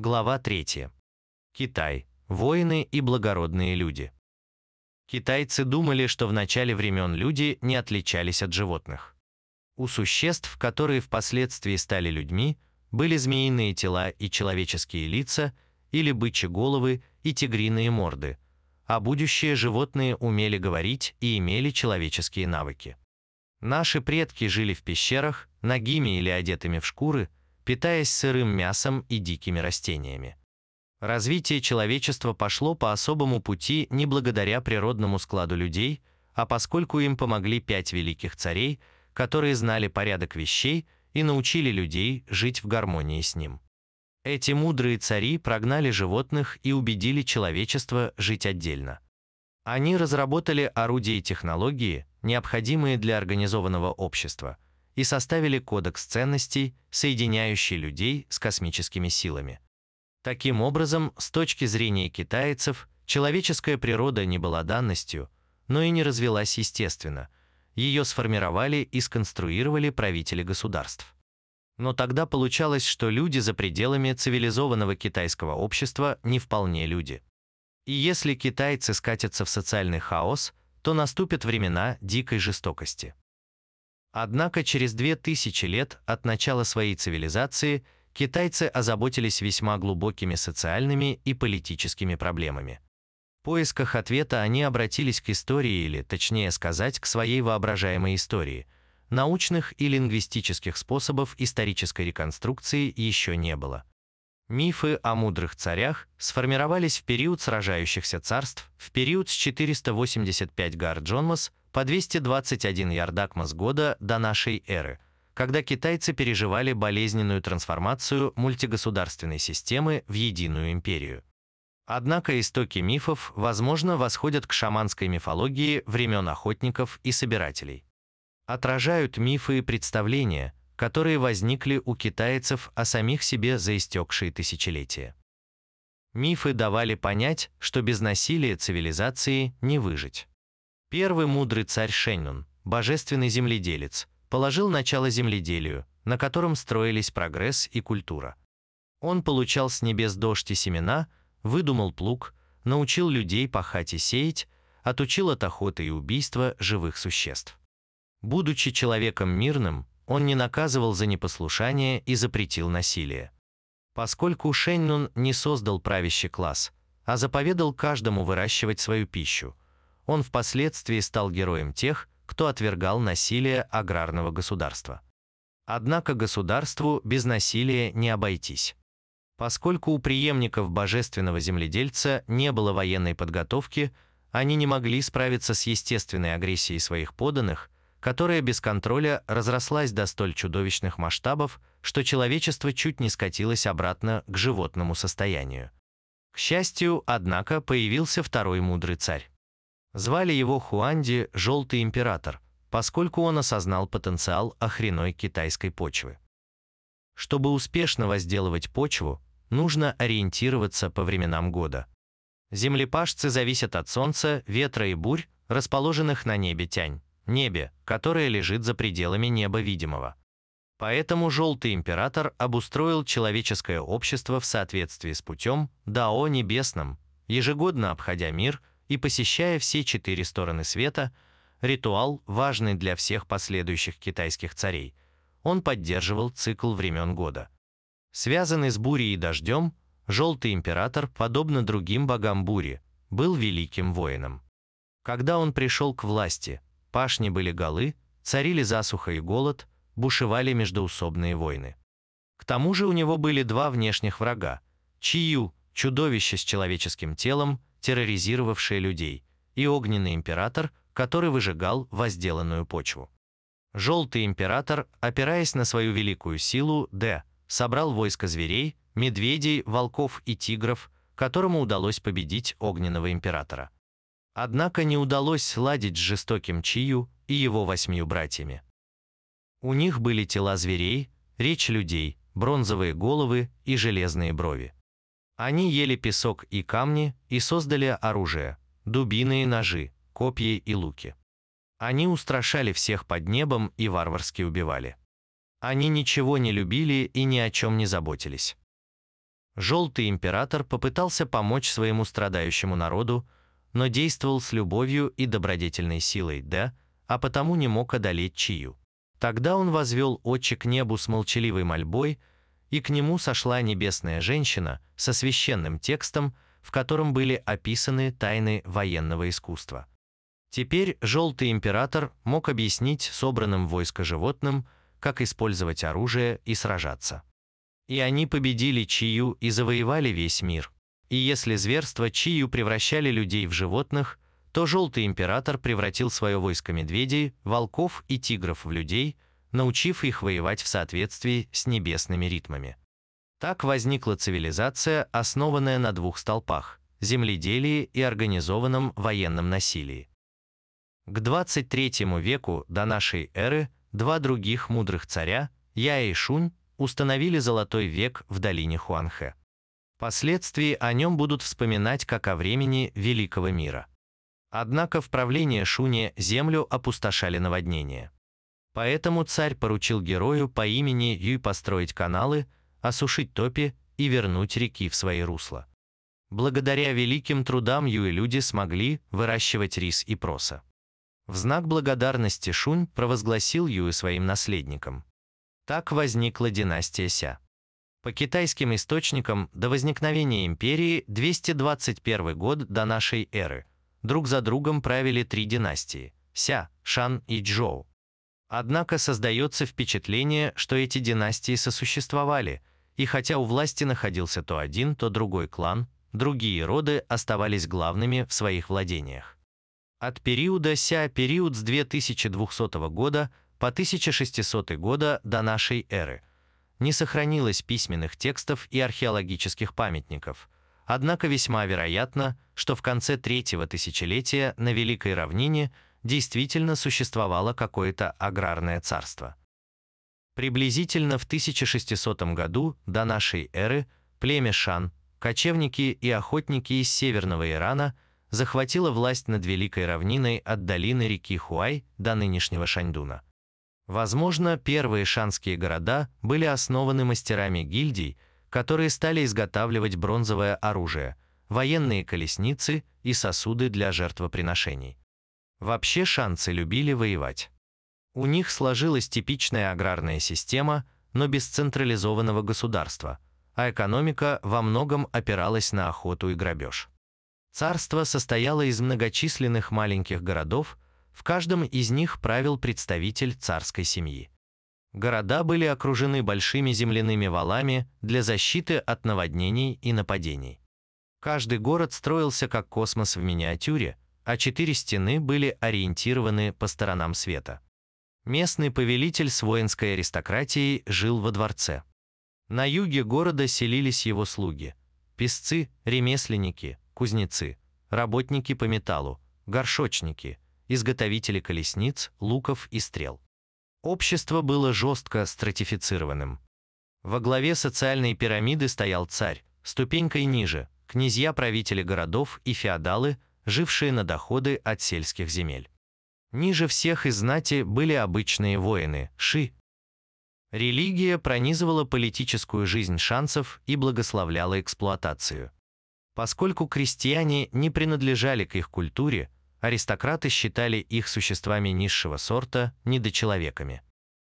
Глава 3. Китай. Воины и благородные люди. Китайцы думали, что в начале времен люди не отличались от животных. У существ, которые впоследствии стали людьми, были змеиные тела и человеческие лица, или бычьи головы и тигриные морды, а будущие животные умели говорить и имели человеческие навыки. Наши предки жили в пещерах, нагими или одетыми в шкуры, питаясь сырым мясом и дикими растениями. Развитие человечества пошло по особому пути не благодаря природному складу людей, а поскольку им помогли пять великих царей, которые знали порядок вещей и научили людей жить в гармонии с ним. Эти мудрые цари прогнали животных и убедили человечество жить отдельно. Они разработали орудия и технологии, необходимые для организованного общества – и составили кодекс ценностей, соединяющий людей с космическими силами. Таким образом, с точки зрения китайцев, человеческая природа не была данностью, но и не развилась естественно. Ее сформировали и сконструировали правители государств. Но тогда получалось, что люди за пределами цивилизованного китайского общества не вполне люди. И если китайцы скатятся в социальный хаос, то наступят времена дикой жестокости. Однако через две тысячи лет от начала своей цивилизации китайцы озаботились весьма глубокими социальными и политическими проблемами. В поисках ответа они обратились к истории или, точнее сказать, к своей воображаемой истории. Научных и лингвистических способов исторической реконструкции еще не было. Мифы о мудрых царях сформировались в период сражающихся царств, в период с 485 гар Джонмас по 221 Ярдакмас года до нашей эры, когда китайцы переживали болезненную трансформацию мультигосударственной системы в единую империю. Однако истоки мифов, возможно, восходят к шаманской мифологии времен охотников и собирателей. Отражают мифы и представления, которые возникли у китайцев о самих себе за истекшие тысячелетия. Мифы давали понять, что без насилия цивилизации не выжить. Первый мудрый царь Шеннун, божественный земледелец, положил начало земледелию, на котором строились прогресс и культура. Он получал с небес дождь и семена, выдумал плуг, научил людей пахать и сеять, отучил от охоты и убийства живых существ. Будучи человеком мирным, он не наказывал за непослушание и запретил насилие. Поскольку Шеннун не создал правящий класс, а заповедал каждому выращивать свою пищу – он впоследствии стал героем тех, кто отвергал насилие аграрного государства. Однако государству без насилия не обойтись. Поскольку у преемников божественного земледельца не было военной подготовки, они не могли справиться с естественной агрессией своих подданных, которая без контроля разрослась до столь чудовищных масштабов, что человечество чуть не скатилось обратно к животному состоянию. К счастью, однако, появился второй мудрый царь. Звали его Хуанди «Желтый император», поскольку он осознал потенциал охреной китайской почвы. Чтобы успешно возделывать почву, нужно ориентироваться по временам года. Землепашцы зависят от солнца, ветра и бурь, расположенных на небе тянь, небе, которое лежит за пределами неба видимого. Поэтому Желтый Император обустроил человеческое общество в соответствии с путем Дао Небесным, ежегодно обходя мир – и посещая все четыре стороны света, ритуал, важный для всех последующих китайских царей, он поддерживал цикл времен года. Связанный с бурей и дождем, Желтый Император, подобно другим богам бури, был великим воином. Когда он пришел к власти, пашни были голы, царили засуха и голод, бушевали междоусобные войны. К тому же у него были два внешних врага – Чию, чудовище с человеческим телом, терроризировавшие людей, и огненный император, который выжигал возделанную почву. Желтый император, опираясь на свою великую силу, Д, собрал войско зверей, медведей, волков и тигров, которому удалось победить огненного императора. Однако не удалось сладить с жестоким Чию и его восьмью братьями. У них были тела зверей, речь людей, бронзовые головы и железные брови. Они ели песок и камни и создали оружие, дубины и ножи, копья и луки. Они устрашали всех под небом и варварски убивали. Они ничего не любили и ни о чем не заботились. Желтый император попытался помочь своему страдающему народу, но действовал с любовью и добродетельной силой, да, а потому не мог одолеть Чию. Тогда он возвел очи к небу с молчаливой мольбой, и к нему сошла небесная женщина со священным текстом, в котором были описаны тайны военного искусства. Теперь Желтый Император мог объяснить собранным войско животным, как использовать оружие и сражаться. И они победили Чию и завоевали весь мир. И если зверства Чию превращали людей в животных, то Желтый Император превратил свое войско медведей, волков и тигров в людей, научив их воевать в соответствии с небесными ритмами. Так возникла цивилизация, основанная на двух столпах – земледелии и организованном военном насилии. К 23 веку до нашей эры два других мудрых царя, Я и Шунь, установили золотой век в долине Хуанхэ. Впоследствии о нем будут вспоминать как о времени великого мира. Однако в правлении Шуни землю опустошали наводнения. Поэтому царь поручил герою по имени Юй построить каналы, осушить топи и вернуть реки в свои русла. Благодаря великим трудам Юи люди смогли выращивать рис и проса. В знак благодарности Шунь провозгласил Юи своим наследником. Так возникла династия Ся. По китайским источникам до возникновения империи 221 год до нашей эры друг за другом правили три династии – Ся, Шан и Чжоу. Однако создается впечатление, что эти династии сосуществовали, и хотя у власти находился то один, то другой клан, другие роды оставались главными в своих владениях. От периода Ся период с 2200 года по 1600 года до нашей эры не сохранилось письменных текстов и археологических памятников, однако весьма вероятно, что в конце третьего тысячелетия на Великой равнине действительно существовало какое-то аграрное царство. Приблизительно в 1600 году до нашей эры племя Шан, кочевники и охотники из северного Ирана захватило власть над Великой равниной от долины реки Хуай до нынешнего Шаньдуна. Возможно, первые шанские города были основаны мастерами гильдий, которые стали изготавливать бронзовое оружие, военные колесницы и сосуды для жертвоприношений. Вообще шанцы любили воевать. У них сложилась типичная аграрная система, но без централизованного государства, а экономика во многом опиралась на охоту и грабеж. Царство состояло из многочисленных маленьких городов, в каждом из них правил представитель царской семьи. Города были окружены большими земляными валами для защиты от наводнений и нападений. Каждый город строился как космос в миниатюре, а четыре стены были ориентированы по сторонам света. Местный повелитель с воинской аристократией жил во дворце. На юге города селились его слуги – песцы, ремесленники, кузнецы, работники по металлу, горшочники – изготовители колесниц, луков и стрел. Общество было жестко стратифицированным. Во главе социальной пирамиды стоял царь, ступенькой ниже – князья-правители городов и феодалы, жившие на доходы от сельских земель. Ниже всех из знати были обычные воины – ши. Религия пронизывала политическую жизнь шансов и благословляла эксплуатацию. Поскольку крестьяне не принадлежали к их культуре, аристократы считали их существами низшего сорта, недочеловеками.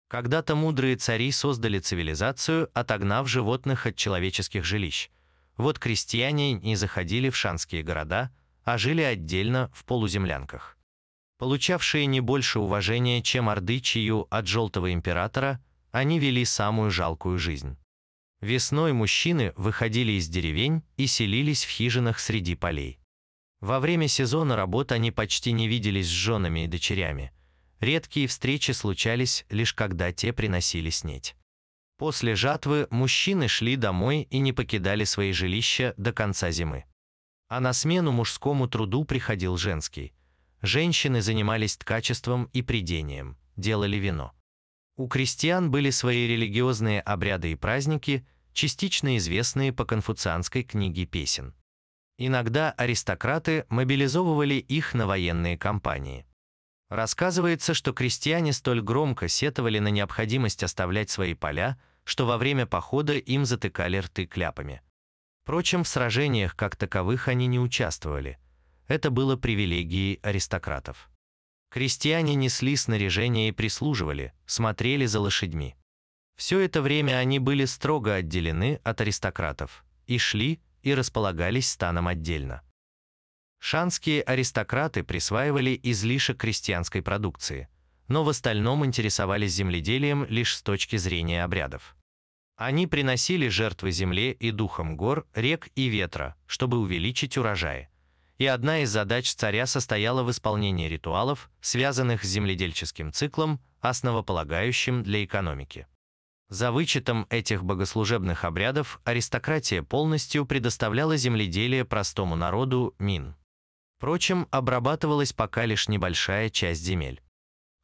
Когда-то мудрые цари создали цивилизацию, отогнав животных от человеческих жилищ. Вот крестьяне не заходили в шанские города, а жили отдельно в полуземлянках. Получавшие не больше уважения, чем орды чию от желтого императора, они вели самую жалкую жизнь. Весной мужчины выходили из деревень и селились в хижинах среди полей. Во время сезона работ они почти не виделись с женами и дочерями. Редкие встречи случались лишь когда те приносили снеть. После жатвы мужчины шли домой и не покидали свои жилища до конца зимы. А на смену мужскому труду приходил женский. Женщины занимались ткачеством и придением, делали вино. У крестьян были свои религиозные обряды и праздники, частично известные по конфуцианской книге песен. Иногда аристократы мобилизовывали их на военные кампании. Рассказывается, что крестьяне столь громко сетовали на необходимость оставлять свои поля, что во время похода им затыкали рты кляпами. Впрочем, в сражениях как таковых они не участвовали. Это было привилегией аристократов. Крестьяне несли снаряжение и прислуживали, смотрели за лошадьми. Все это время они были строго отделены от аристократов и шли и располагались станом отдельно. Шанские аристократы присваивали излишек крестьянской продукции, но в остальном интересовались земледелием лишь с точки зрения обрядов. Они приносили жертвы земле и духам гор, рек и ветра, чтобы увеличить урожаи. И одна из задач царя состояла в исполнении ритуалов, связанных с земледельческим циклом, основополагающим для экономики. За вычетом этих богослужебных обрядов аристократия полностью предоставляла земледелие простому народу мин. Впрочем, обрабатывалась пока лишь небольшая часть земель.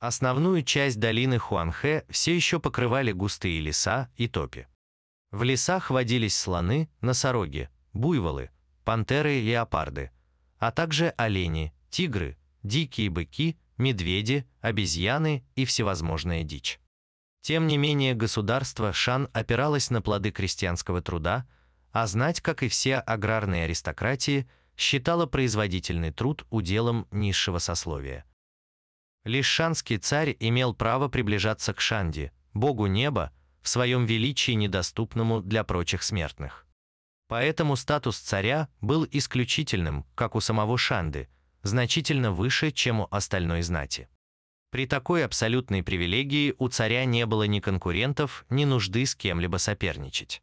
Основную часть долины Хуанхэ все еще покрывали густые леса и топи. В лесах водились слоны, носороги, буйволы, пантеры и леопарды, а также олени, тигры, дикие быки, медведи, обезьяны и всевозможная дичь. Тем не менее, государство Шан опиралось на плоды крестьянского труда, а знать, как и все аграрные аристократии, считала производительный труд уделом низшего сословия. Лишь шанский царь имел право приближаться к Шанди, богу неба, в своем величии недоступному для прочих смертных. Поэтому статус царя был исключительным, как у самого Шанды, значительно выше, чем у остальной знати. При такой абсолютной привилегии у царя не было ни конкурентов, ни нужды с кем-либо соперничать.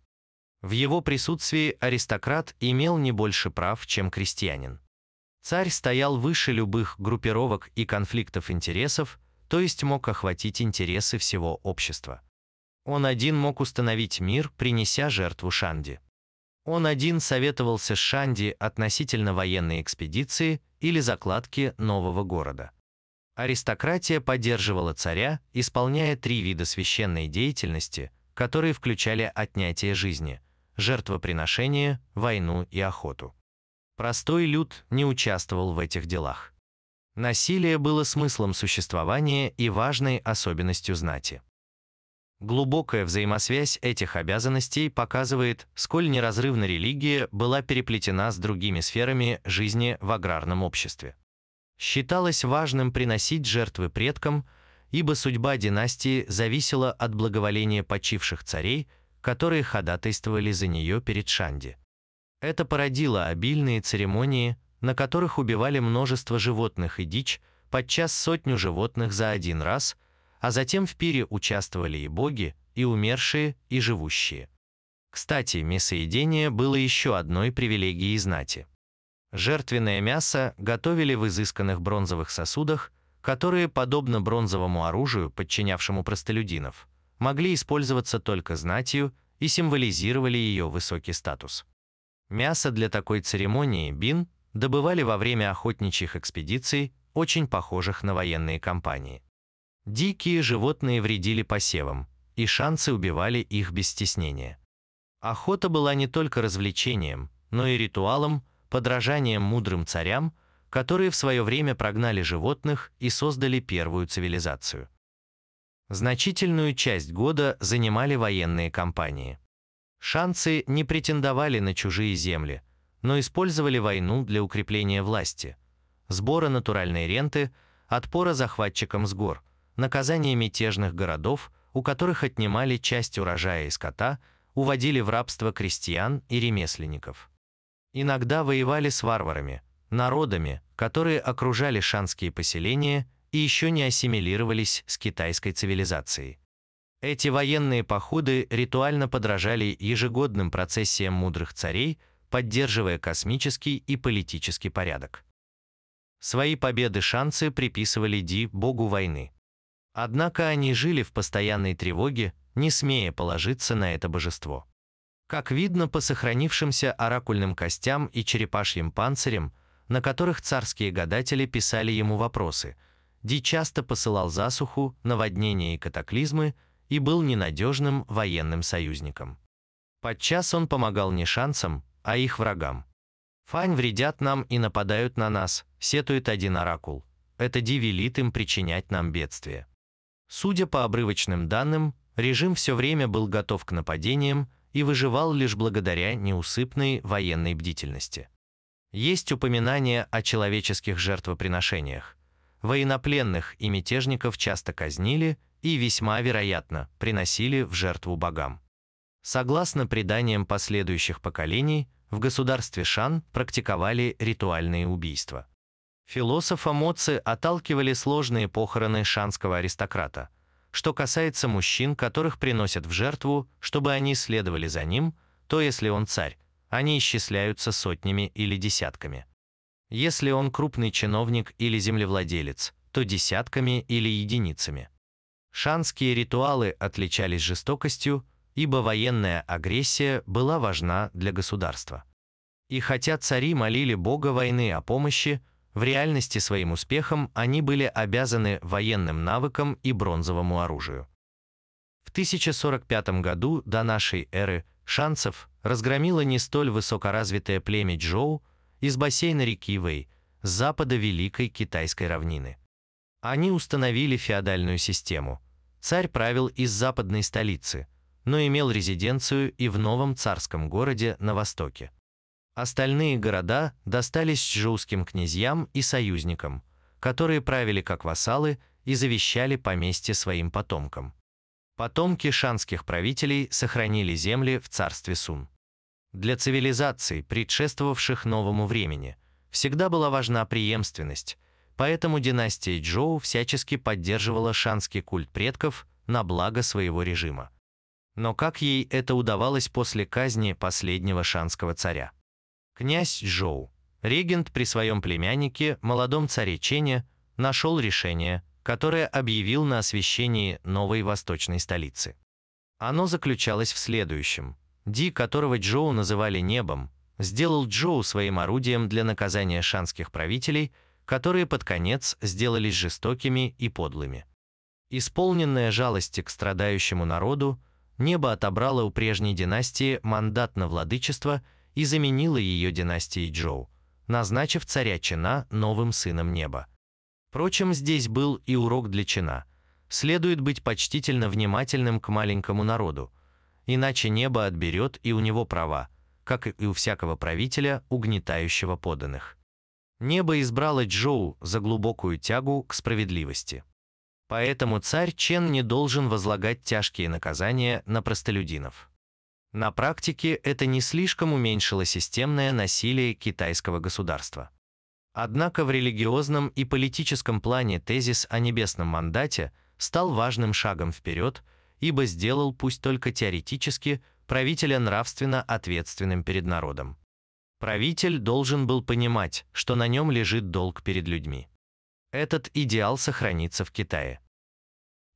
В его присутствии аристократ имел не больше прав, чем крестьянин. Царь стоял выше любых группировок и конфликтов интересов, то есть мог охватить интересы всего общества. Он один мог установить мир, принеся жертву Шанди. Он один советовался с Шанди относительно военной экспедиции или закладки нового города. Аристократия поддерживала царя, исполняя три вида священной деятельности, которые включали отнятие жизни, жертвоприношение, войну и охоту. Простой люд не участвовал в этих делах. Насилие было смыслом существования и важной особенностью знати. Глубокая взаимосвязь этих обязанностей показывает, сколь неразрывно религия была переплетена с другими сферами жизни в аграрном обществе. Считалось важным приносить жертвы предкам, ибо судьба династии зависела от благоволения почивших царей, которые ходатайствовали за нее перед Шанди. Это породило обильные церемонии, на которых убивали множество животных и дичь, подчас сотню животных за один раз, а затем в пире участвовали и боги, и умершие, и живущие. Кстати, мясоедение было еще одной привилегией знати. Жертвенное мясо готовили в изысканных бронзовых сосудах, которые, подобно бронзовому оружию, подчинявшему простолюдинов, могли использоваться только знатью и символизировали ее высокий статус. Мясо для такой церемонии бин добывали во время охотничьих экспедиций, очень похожих на военные кампании. Дикие животные вредили посевам, и шансы убивали их без стеснения. Охота была не только развлечением, но и ритуалом, подражанием мудрым царям, которые в свое время прогнали животных и создали первую цивилизацию. Значительную часть года занимали военные кампании. Шанцы не претендовали на чужие земли, но использовали войну для укрепления власти, сбора натуральной ренты, отпора захватчикам с гор, наказания мятежных городов, у которых отнимали часть урожая и скота, уводили в рабство крестьян и ремесленников. Иногда воевали с варварами, народами, которые окружали шанские поселения и еще не ассимилировались с китайской цивилизацией. Эти военные походы ритуально подражали ежегодным процессиям мудрых царей, поддерживая космический и политический порядок. Свои победы шанцы приписывали Ди богу войны. Однако они жили в постоянной тревоге, не смея положиться на это божество. Как видно по сохранившимся оракульным костям и черепашьим панцирям, на которых царские гадатели писали ему вопросы, Ди часто посылал засуху, наводнения и катаклизмы и был ненадежным военным союзником. Подчас он помогал не шансам, а их врагам. «Фань вредят нам и нападают на нас», — сетует один оракул. Это Ди велит им причинять нам бедствие. Судя по обрывочным данным, режим все время был готов к нападениям, и выживал лишь благодаря неусыпной военной бдительности. Есть упоминания о человеческих жертвоприношениях. Военнопленных и мятежников часто казнили и, весьма вероятно, приносили в жертву богам. Согласно преданиям последующих поколений, в государстве Шан практиковали ритуальные убийства. Философа Моци отталкивали сложные похороны шанского аристократа. Что касается мужчин, которых приносят в жертву, чтобы они следовали за ним, то если он царь, они исчисляются сотнями или десятками. Если он крупный чиновник или землевладелец, то десятками или единицами. Шанские ритуалы отличались жестокостью, ибо военная агрессия была важна для государства. И хотя цари молили бога войны о помощи, в реальности своим успехом они были обязаны военным навыкам и бронзовому оружию. В 1045 году до нашей эры шанцев разгромило не столь высокоразвитое племя Джоу из бассейна реки Вэй с запада Великой Китайской равнины. Они установили феодальную систему. Царь правил из западной столицы, но имел резиденцию и в новом царском городе на востоке. Остальные города достались чжоуским князьям и союзникам, которые правили как вассалы и завещали поместье своим потомкам. Потомки шанских правителей сохранили земли в царстве Сун. Для цивилизаций, предшествовавших новому времени, всегда была важна преемственность, поэтому династия Джоу всячески поддерживала шанский культ предков на благо своего режима. Но как ей это удавалось после казни последнего шанского царя? Князь Джоу, регент при своем племяннике, молодом царе Чене, нашел решение, которое объявил на освящении новой восточной столицы. Оно заключалось в следующем. Ди, которого Джоу называли небом, сделал Джоу своим орудием для наказания шанских правителей, которые под конец сделались жестокими и подлыми. Исполненная жалости к страдающему народу, небо отобрало у прежней династии мандат на владычество – и заменила ее династией Джоу, назначив царя Чина новым сыном неба. Впрочем, здесь был и урок для Чина. Следует быть почтительно внимательным к маленькому народу, иначе небо отберет и у него права, как и у всякого правителя, угнетающего поданных. Небо избрало Джоу за глубокую тягу к справедливости. Поэтому царь Чен не должен возлагать тяжкие наказания на простолюдинов. На практике это не слишком уменьшило системное насилие китайского государства. Однако в религиозном и политическом плане тезис о небесном мандате стал важным шагом вперед, ибо сделал, пусть только теоретически, правителя нравственно ответственным перед народом. Правитель должен был понимать, что на нем лежит долг перед людьми. Этот идеал сохранится в Китае.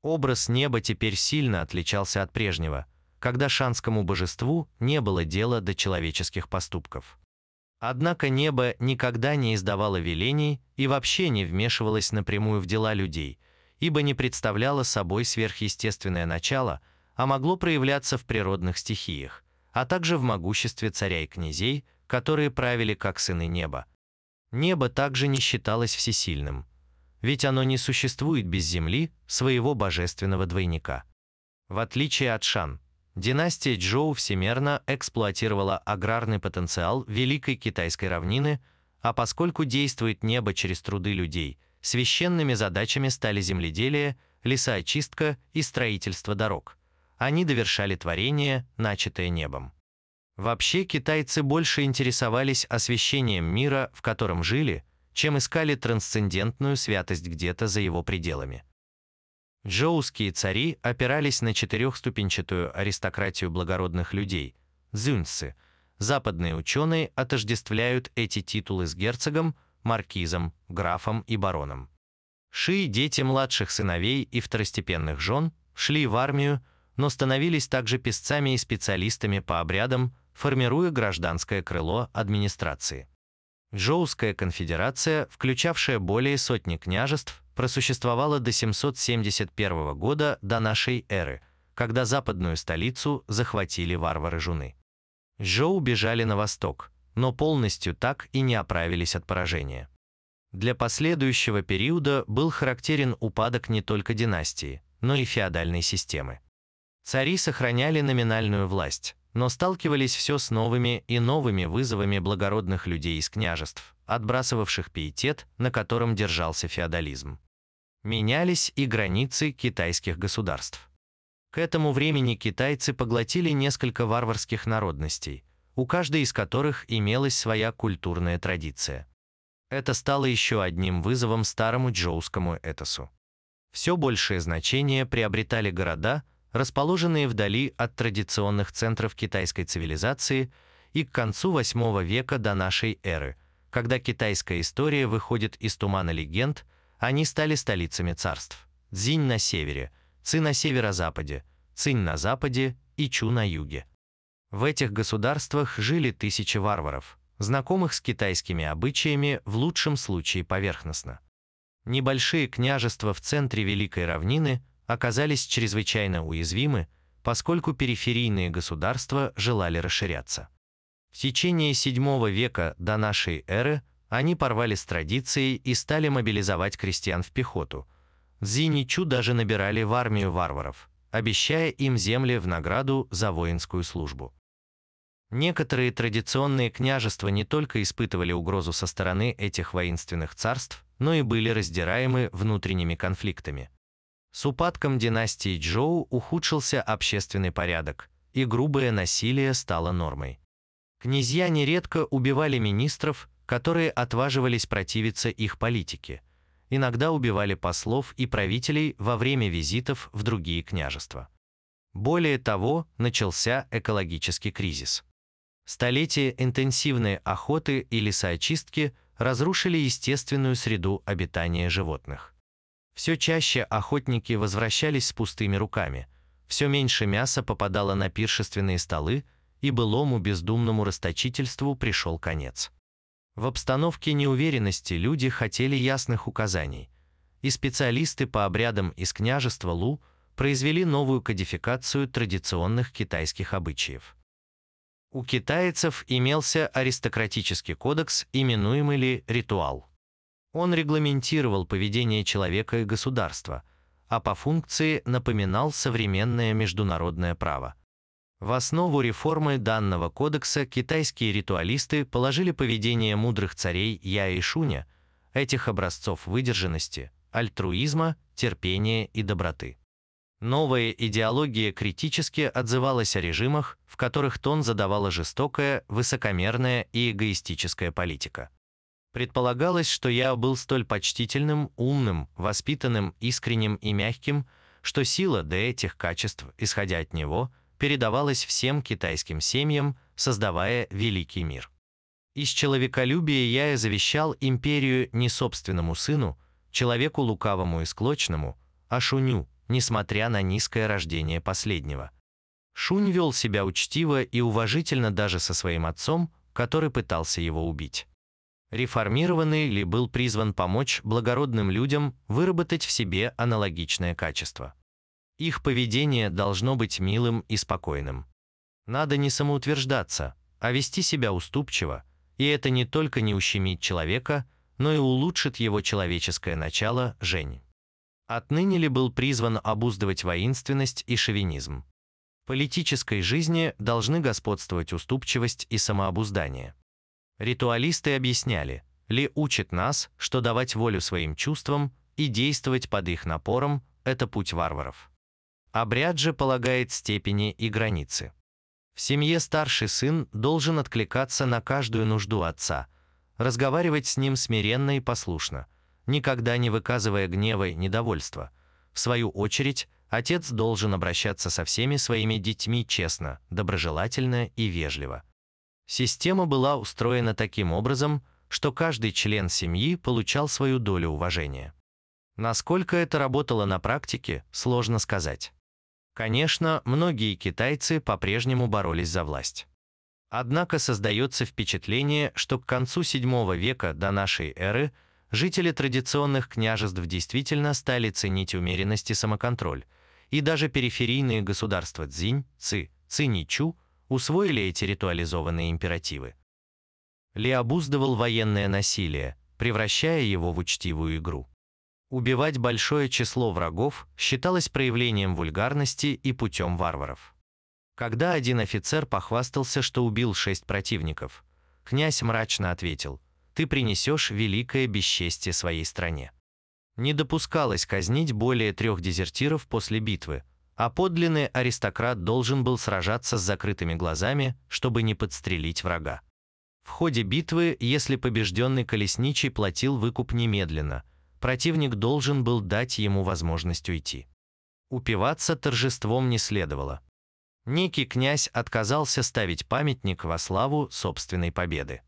Образ неба теперь сильно отличался от прежнего – когда шанскому божеству не было дела до человеческих поступков. Однако небо никогда не издавало велений и вообще не вмешивалось напрямую в дела людей, ибо не представляло собой сверхъестественное начало, а могло проявляться в природных стихиях, а также в могуществе царя и князей, которые правили как сыны неба. Небо также не считалось всесильным, ведь оно не существует без земли, своего божественного двойника. В отличие от Шан, Династия Джоу всемерно эксплуатировала аграрный потенциал Великой Китайской равнины, а поскольку действует небо через труды людей, священными задачами стали земледелие, лесоочистка и строительство дорог. Они довершали творение, начатое небом. Вообще китайцы больше интересовались освещением мира, в котором жили, чем искали трансцендентную святость где-то за его пределами. Джоуские цари опирались на четырехступенчатую аристократию благородных людей – дзюньцы. Западные ученые отождествляют эти титулы с герцогом, маркизом, графом и бароном. Ши, дети младших сыновей и второстепенных жен, шли в армию, но становились также писцами и специалистами по обрядам, формируя гражданское крыло администрации. Джоуская конфедерация, включавшая более сотни княжеств, просуществовала до 771 года до нашей эры, когда западную столицу захватили варвары-жуны. Жоу бежали на восток, но полностью так и не оправились от поражения. Для последующего периода был характерен упадок не только династии, но и феодальной системы. Цари сохраняли номинальную власть, но сталкивались все с новыми и новыми вызовами благородных людей из княжеств, отбрасывавших пиетет, на котором держался феодализм. Менялись и границы китайских государств. К этому времени китайцы поглотили несколько варварских народностей, у каждой из которых имелась своя культурная традиция. Это стало еще одним вызовом старому джоускому этосу. Все большее значение приобретали города, расположенные вдали от традиционных центров китайской цивилизации и к концу VIII века до нашей эры, когда китайская история выходит из тумана легенд, они стали столицами царств. Цзинь на севере, Ци на северо-западе, Цинь на западе и Чу на юге. В этих государствах жили тысячи варваров, знакомых с китайскими обычаями в лучшем случае поверхностно. Небольшие княжества в центре Великой равнины оказались чрезвычайно уязвимы, поскольку периферийные государства желали расширяться. В течение VII века до нашей эры они порвали с традицией и стали мобилизовать крестьян в пехоту. Зиничу даже набирали в армию варваров, обещая им земли в награду за воинскую службу. Некоторые традиционные княжества не только испытывали угрозу со стороны этих воинственных царств, но и были раздираемы внутренними конфликтами. С упадком династии Джоу ухудшился общественный порядок, и грубое насилие стало нормой. Князья нередко убивали министров, которые отваживались противиться их политике. Иногда убивали послов и правителей во время визитов в другие княжества. Более того, начался экологический кризис. Столетия интенсивной охоты и лесоочистки разрушили естественную среду обитания животных. Все чаще охотники возвращались с пустыми руками, все меньше мяса попадало на пиршественные столы, и былому бездумному расточительству пришел конец. В обстановке неуверенности люди хотели ясных указаний, и специалисты по обрядам из княжества Лу произвели новую кодификацию традиционных китайских обычаев. У китайцев имелся аристократический кодекс, именуемый ли ритуал. Он регламентировал поведение человека и государства, а по функции напоминал современное международное право. В основу реформы данного кодекса китайские ритуалисты положили поведение мудрых царей Я и Шуня, этих образцов выдержанности, альтруизма, терпения и доброты. Новая идеология критически отзывалась о режимах, в которых тон задавала жестокая, высокомерная и эгоистическая политика. Предполагалось, что я был столь почтительным, умным, воспитанным, искренним и мягким, что сила до этих качеств, исходя от него, передавалась всем китайским семьям, создавая великий мир. Из человеколюбия я и завещал империю не собственному сыну, человеку лукавому и склочному, а Шуню, несмотря на низкое рождение последнего. Шунь вел себя учтиво и уважительно даже со своим отцом, который пытался его убить. Реформированный Ли был призван помочь благородным людям выработать в себе аналогичное качество. Их поведение должно быть милым и спокойным. Надо не самоутверждаться, а вести себя уступчиво, и это не только не ущемит человека, но и улучшит его человеческое начало – Жень. Отныне ли был призван обуздывать воинственность и шовинизм? В политической жизни должны господствовать уступчивость и самообуздание. Ритуалисты объясняли, Ли учит нас, что давать волю своим чувствам и действовать под их напором – это путь варваров. Обряд же полагает степени и границы. В семье старший сын должен откликаться на каждую нужду отца, разговаривать с ним смиренно и послушно – никогда не выказывая гнева и недовольства. В свою очередь, отец должен обращаться со всеми своими детьми честно, доброжелательно и вежливо. Система была устроена таким образом, что каждый член семьи получал свою долю уважения. Насколько это работало на практике, сложно сказать. Конечно, многие китайцы по-прежнему боролись за власть. Однако создается впечатление, что к концу VII века до нашей эры – жители традиционных княжеств действительно стали ценить умеренность и самоконтроль, и даже периферийные государства Цзинь, Ци, Циничу усвоили эти ритуализованные императивы. Ли обуздывал военное насилие, превращая его в учтивую игру. Убивать большое число врагов считалось проявлением вульгарности и путем варваров. Когда один офицер похвастался, что убил шесть противников, князь мрачно ответил, «Ты принесешь великое бесчестие своей стране». Не допускалось казнить более трех дезертиров после битвы, а подлинный аристократ должен был сражаться с закрытыми глазами, чтобы не подстрелить врага. В ходе битвы, если побежденный колесничий платил выкуп немедленно, противник должен был дать ему возможность уйти. Упиваться торжеством не следовало. Некий князь отказался ставить памятник во славу собственной победы.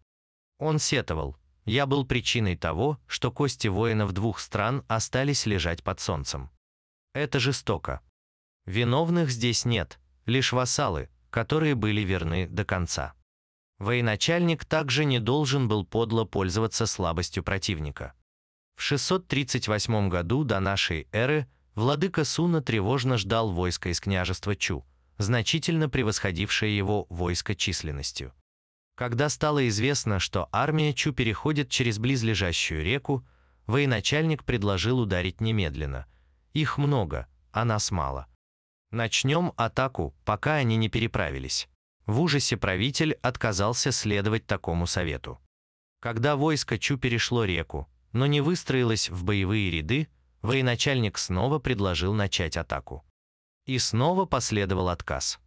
Он сетовал, «Я был причиной того, что кости воинов двух стран остались лежать под солнцем. Это жестоко. Виновных здесь нет, лишь вассалы, которые были верны до конца». Военачальник также не должен был подло пользоваться слабостью противника. В 638 году до нашей эры владыка Суна тревожно ждал войска из княжества Чу, значительно превосходившее его войско численностью. Когда стало известно, что армия Чу переходит через близлежащую реку, военачальник предложил ударить немедленно. Их много, а нас мало. Начнем атаку, пока они не переправились. В ужасе правитель отказался следовать такому совету. Когда войско Чу перешло реку, но не выстроилось в боевые ряды, военачальник снова предложил начать атаку. И снова последовал отказ.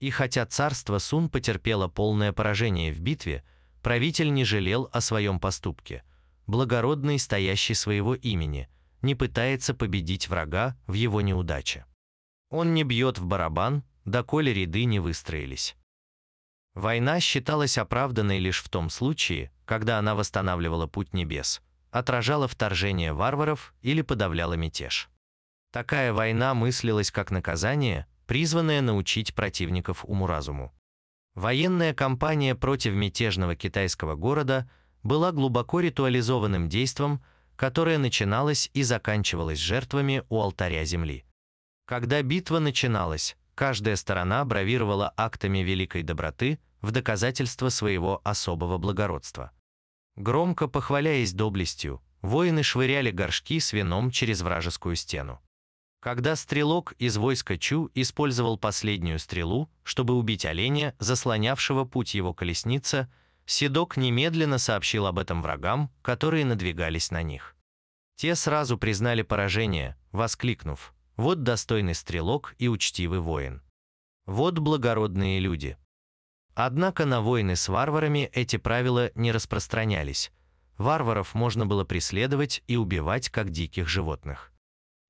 И хотя царство Сун потерпело полное поражение в битве, правитель не жалел о своем поступке. Благородный, стоящий своего имени, не пытается победить врага в его неудаче. Он не бьет в барабан, доколе ряды не выстроились. Война считалась оправданной лишь в том случае, когда она восстанавливала путь небес, отражала вторжение варваров или подавляла мятеж. Такая война мыслилась как наказание, призванное научить противников уму-разуму. Военная кампания против мятежного китайского города была глубоко ритуализованным действом, которое начиналось и заканчивалось жертвами у алтаря земли. Когда битва начиналась, каждая сторона бравировала актами великой доброты, в доказательство своего особого благородства. Громко похваляясь доблестью, воины швыряли горшки с вином через вражескую стену. Когда стрелок из войска Чу использовал последнюю стрелу, чтобы убить оленя, заслонявшего путь его колесница, Седок немедленно сообщил об этом врагам, которые надвигались на них. Те сразу признали поражение, воскликнув «Вот достойный стрелок и учтивый воин». Вот благородные люди. Однако на войны с варварами эти правила не распространялись. Варваров можно было преследовать и убивать, как диких животных.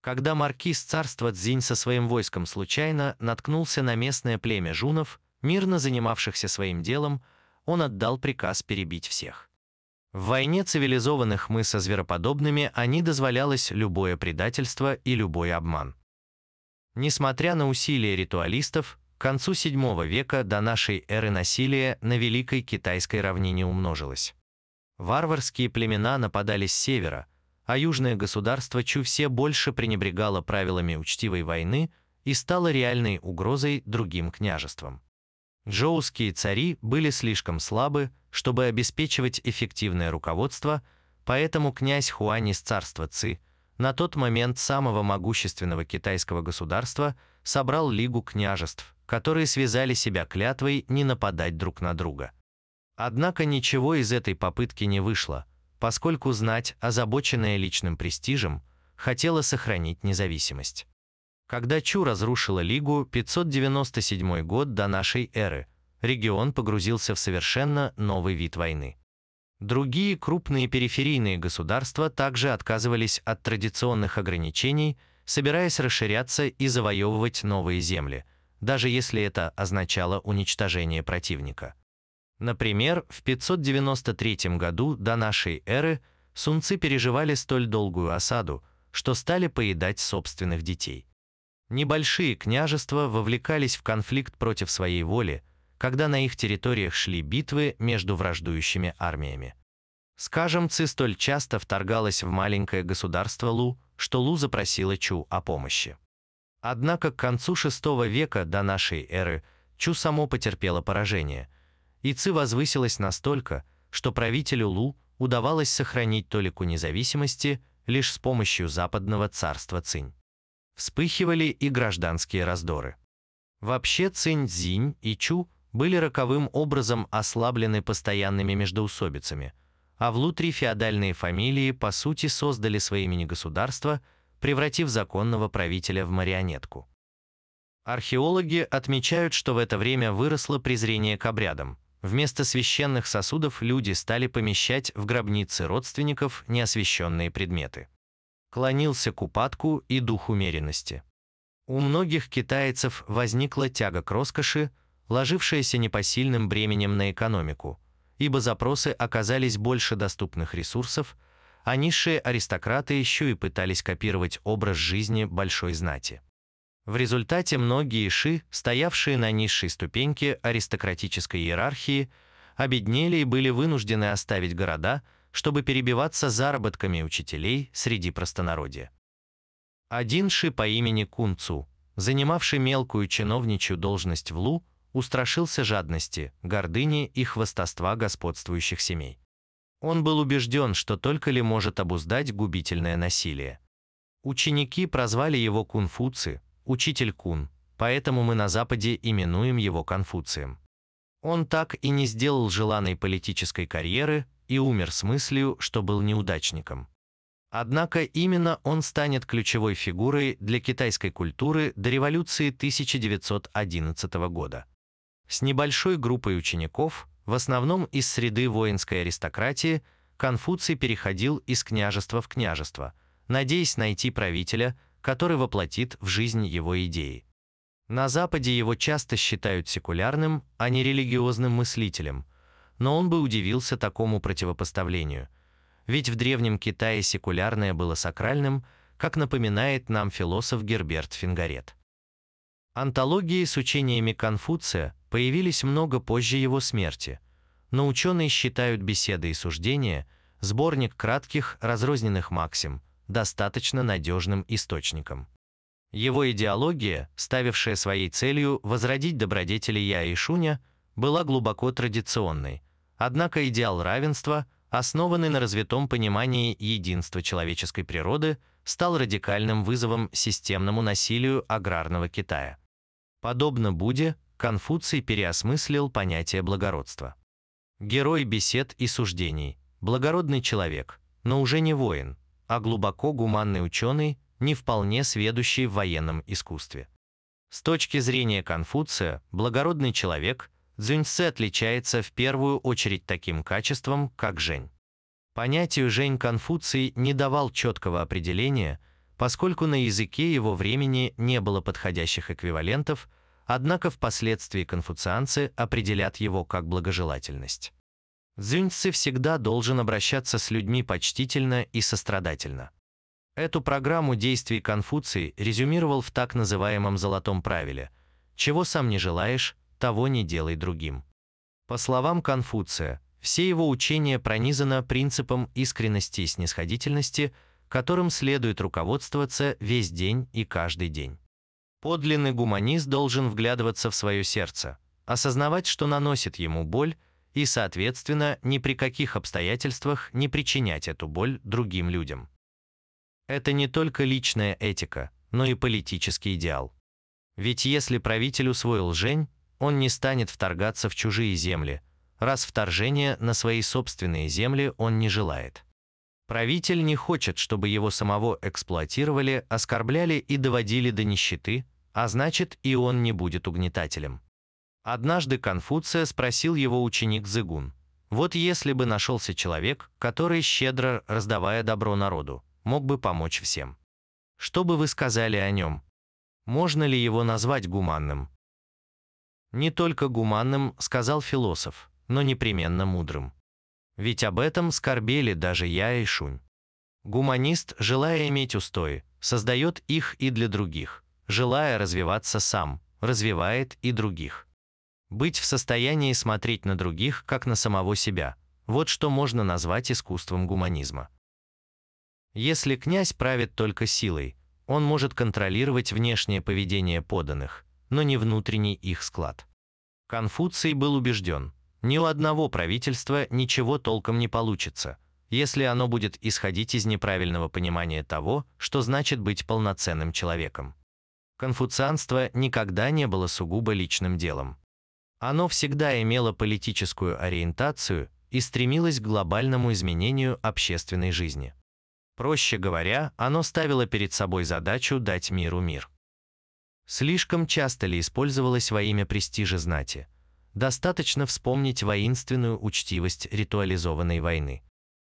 Когда маркиз царства Цзинь со своим войском случайно наткнулся на местное племя жунов, мирно занимавшихся своим делом, он отдал приказ перебить всех. В войне цивилизованных мы со звероподобными они дозволялось любое предательство и любой обман. Несмотря на усилия ритуалистов, к концу VII века до нашей эры насилие на Великой Китайской равнине умножилось. Варварские племена нападали с севера, а южное государство Чу все больше пренебрегало правилами учтивой войны и стало реальной угрозой другим княжествам. Джоуские цари были слишком слабы, чтобы обеспечивать эффективное руководство, поэтому князь Хуань из царства Ци, на тот момент самого могущественного китайского государства, собрал лигу княжеств, которые связали себя клятвой не нападать друг на друга. Однако ничего из этой попытки не вышло, поскольку знать, озабоченная личным престижем, хотела сохранить независимость. Когда Чу разрушила Лигу 597 год до нашей эры, регион погрузился в совершенно новый вид войны. Другие крупные периферийные государства также отказывались от традиционных ограничений, собираясь расширяться и завоевывать новые земли – даже если это означало уничтожение противника. Например, в 593 году до нашей эры сунцы переживали столь долгую осаду, что стали поедать собственных детей. Небольшие княжества вовлекались в конфликт против своей воли, когда на их территориях шли битвы между враждующими армиями. Скажем, Ци столь часто вторгалась в маленькое государство Лу, что Лу запросила Чу о помощи. Однако к концу VI века до нашей эры Чу само потерпело поражение, и Ци возвысилась настолько, что правителю Лу удавалось сохранить толику независимости лишь с помощью западного царства Цинь. Вспыхивали и гражданские раздоры. Вообще Цинь-Цзинь и Чу были роковым образом ослаблены постоянными междоусобицами, а внутри-феодальные фамилии по сути создали свои мини-государства, превратив законного правителя в марионетку. Археологи отмечают, что в это время выросло презрение к обрядам. Вместо священных сосудов люди стали помещать в гробницы родственников неосвященные предметы. Клонился к упадку и дух умеренности. У многих китайцев возникла тяга к роскоши, ложившаяся непосильным бременем на экономику, ибо запросы оказались больше доступных ресурсов, а низшие аристократы еще и пытались копировать образ жизни большой знати. В результате многие ши, стоявшие на низшей ступеньке аристократической иерархии, обеднели и были вынуждены оставить города, чтобы перебиваться заработками учителей среди простонародья. Один Ши по имени Кунцу, занимавший мелкую чиновничью должность в Лу, устрашился жадности, гордыни и хвастовства господствующих семей. Он был убежден, что только ли может обуздать губительное насилие. Ученики прозвали его Кунфуци, учитель Кун, поэтому мы на Западе именуем его Конфуцием. Он так и не сделал желанной политической карьеры и умер с мыслью, что был неудачником. Однако именно он станет ключевой фигурой для китайской культуры до революции 1911 года. С небольшой группой учеников, в основном из среды воинской аристократии, Конфуций переходил из княжества в княжество, надеясь найти правителя, который воплотит в жизнь его идеи. На Западе его часто считают секулярным, а не религиозным мыслителем, но он бы удивился такому противопоставлению – ведь в Древнем Китае секулярное было сакральным, как напоминает нам философ Герберт Фингарет. Антологии с учениями Конфуция появились много позже его смерти, но ученые считают беседы и суждения, сборник кратких разрозненных максим, достаточно надежным источником. Его идеология, ставившая своей целью возродить добродетели Я и Шуня, была глубоко традиционной, однако идеал равенства – основанный на развитом понимании единства человеческой природы, стал радикальным вызовом системному насилию аграрного Китая. Подобно Будде, Конфуций переосмыслил понятие благородства. Герой бесед и суждений, благородный человек, но уже не воин, а глубоко гуманный ученый, не вполне сведущий в военном искусстве. С точки зрения Конфуция, благородный человек – Цзюньце отличается в первую очередь таким качеством, как Жень. Понятию Жень Конфуций не давал четкого определения, поскольку на языке его времени не было подходящих эквивалентов, однако впоследствии конфуцианцы определят его как благожелательность. Цзюньцы всегда должен обращаться с людьми почтительно и сострадательно. Эту программу действий Конфуций резюмировал в так называемом «золотом правиле» «Чего сам не желаешь, того не делай другим. По словам Конфуция, все его учения пронизано принципом искренности и снисходительности, которым следует руководствоваться весь день и каждый день. Подлинный гуманист должен вглядываться в свое сердце, осознавать, что наносит ему боль, и, соответственно, ни при каких обстоятельствах не причинять эту боль другим людям. Это не только личная этика, но и политический идеал. Ведь если правитель усвоил жень, он не станет вторгаться в чужие земли, раз вторжение на свои собственные земли он не желает. Правитель не хочет, чтобы его самого эксплуатировали, оскорбляли и доводили до нищеты, а значит и он не будет угнетателем. Однажды Конфуция спросил его ученик Зыгун, вот если бы нашелся человек, который, щедро раздавая добро народу, мог бы помочь всем. Что бы вы сказали о нем? Можно ли его назвать гуманным? Не только гуманным, сказал философ, но непременно мудрым. Ведь об этом скорбели даже я и Шунь. Гуманист, желая иметь устои, создает их и для других, желая развиваться сам, развивает и других. Быть в состоянии смотреть на других, как на самого себя – вот что можно назвать искусством гуманизма. Если князь правит только силой, он может контролировать внешнее поведение поданных, но не внутренний их склад. Конфуций был убежден, ни у одного правительства ничего толком не получится, если оно будет исходить из неправильного понимания того, что значит быть полноценным человеком. Конфуцианство никогда не было сугубо личным делом. Оно всегда имело политическую ориентацию и стремилось к глобальному изменению общественной жизни. Проще говоря, оно ставило перед собой задачу дать миру мир. Слишком часто ли использовалось во имя престижа знати? Достаточно вспомнить воинственную учтивость ритуализованной войны.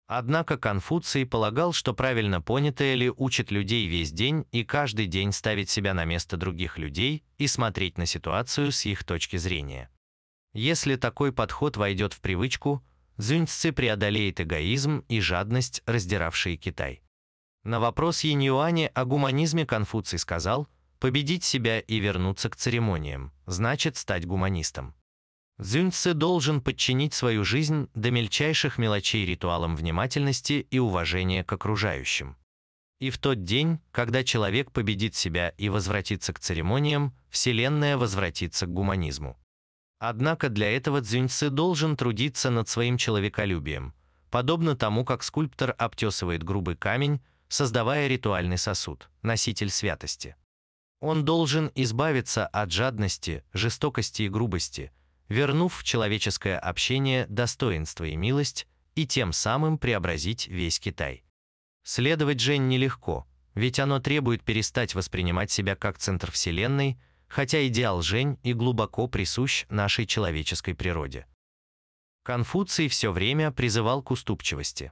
Однако Конфуций полагал, что правильно понятое ли учит людей весь день и каждый день ставить себя на место других людей и смотреть на ситуацию с их точки зрения. Если такой подход войдет в привычку, Цзюньцзы преодолеет эгоизм и жадность, раздиравшие Китай. На вопрос Янь о гуманизме Конфуций сказал, победить себя и вернуться к церемониям, значит стать гуманистом. Цзюньцзы должен подчинить свою жизнь до мельчайших мелочей ритуалам внимательности и уважения к окружающим. И в тот день, когда человек победит себя и возвратится к церемониям, Вселенная возвратится к гуманизму. Однако для этого Цзюньцзы должен трудиться над своим человеколюбием, подобно тому, как скульптор обтесывает грубый камень, создавая ритуальный сосуд, носитель святости. Он должен избавиться от жадности, жестокости и грубости – вернув в человеческое общение достоинство и милость, и тем самым преобразить весь Китай. Следовать Жень нелегко, ведь оно требует перестать воспринимать себя как центр Вселенной, хотя идеал Жень и глубоко присущ нашей человеческой природе. Конфуций все время призывал к уступчивости.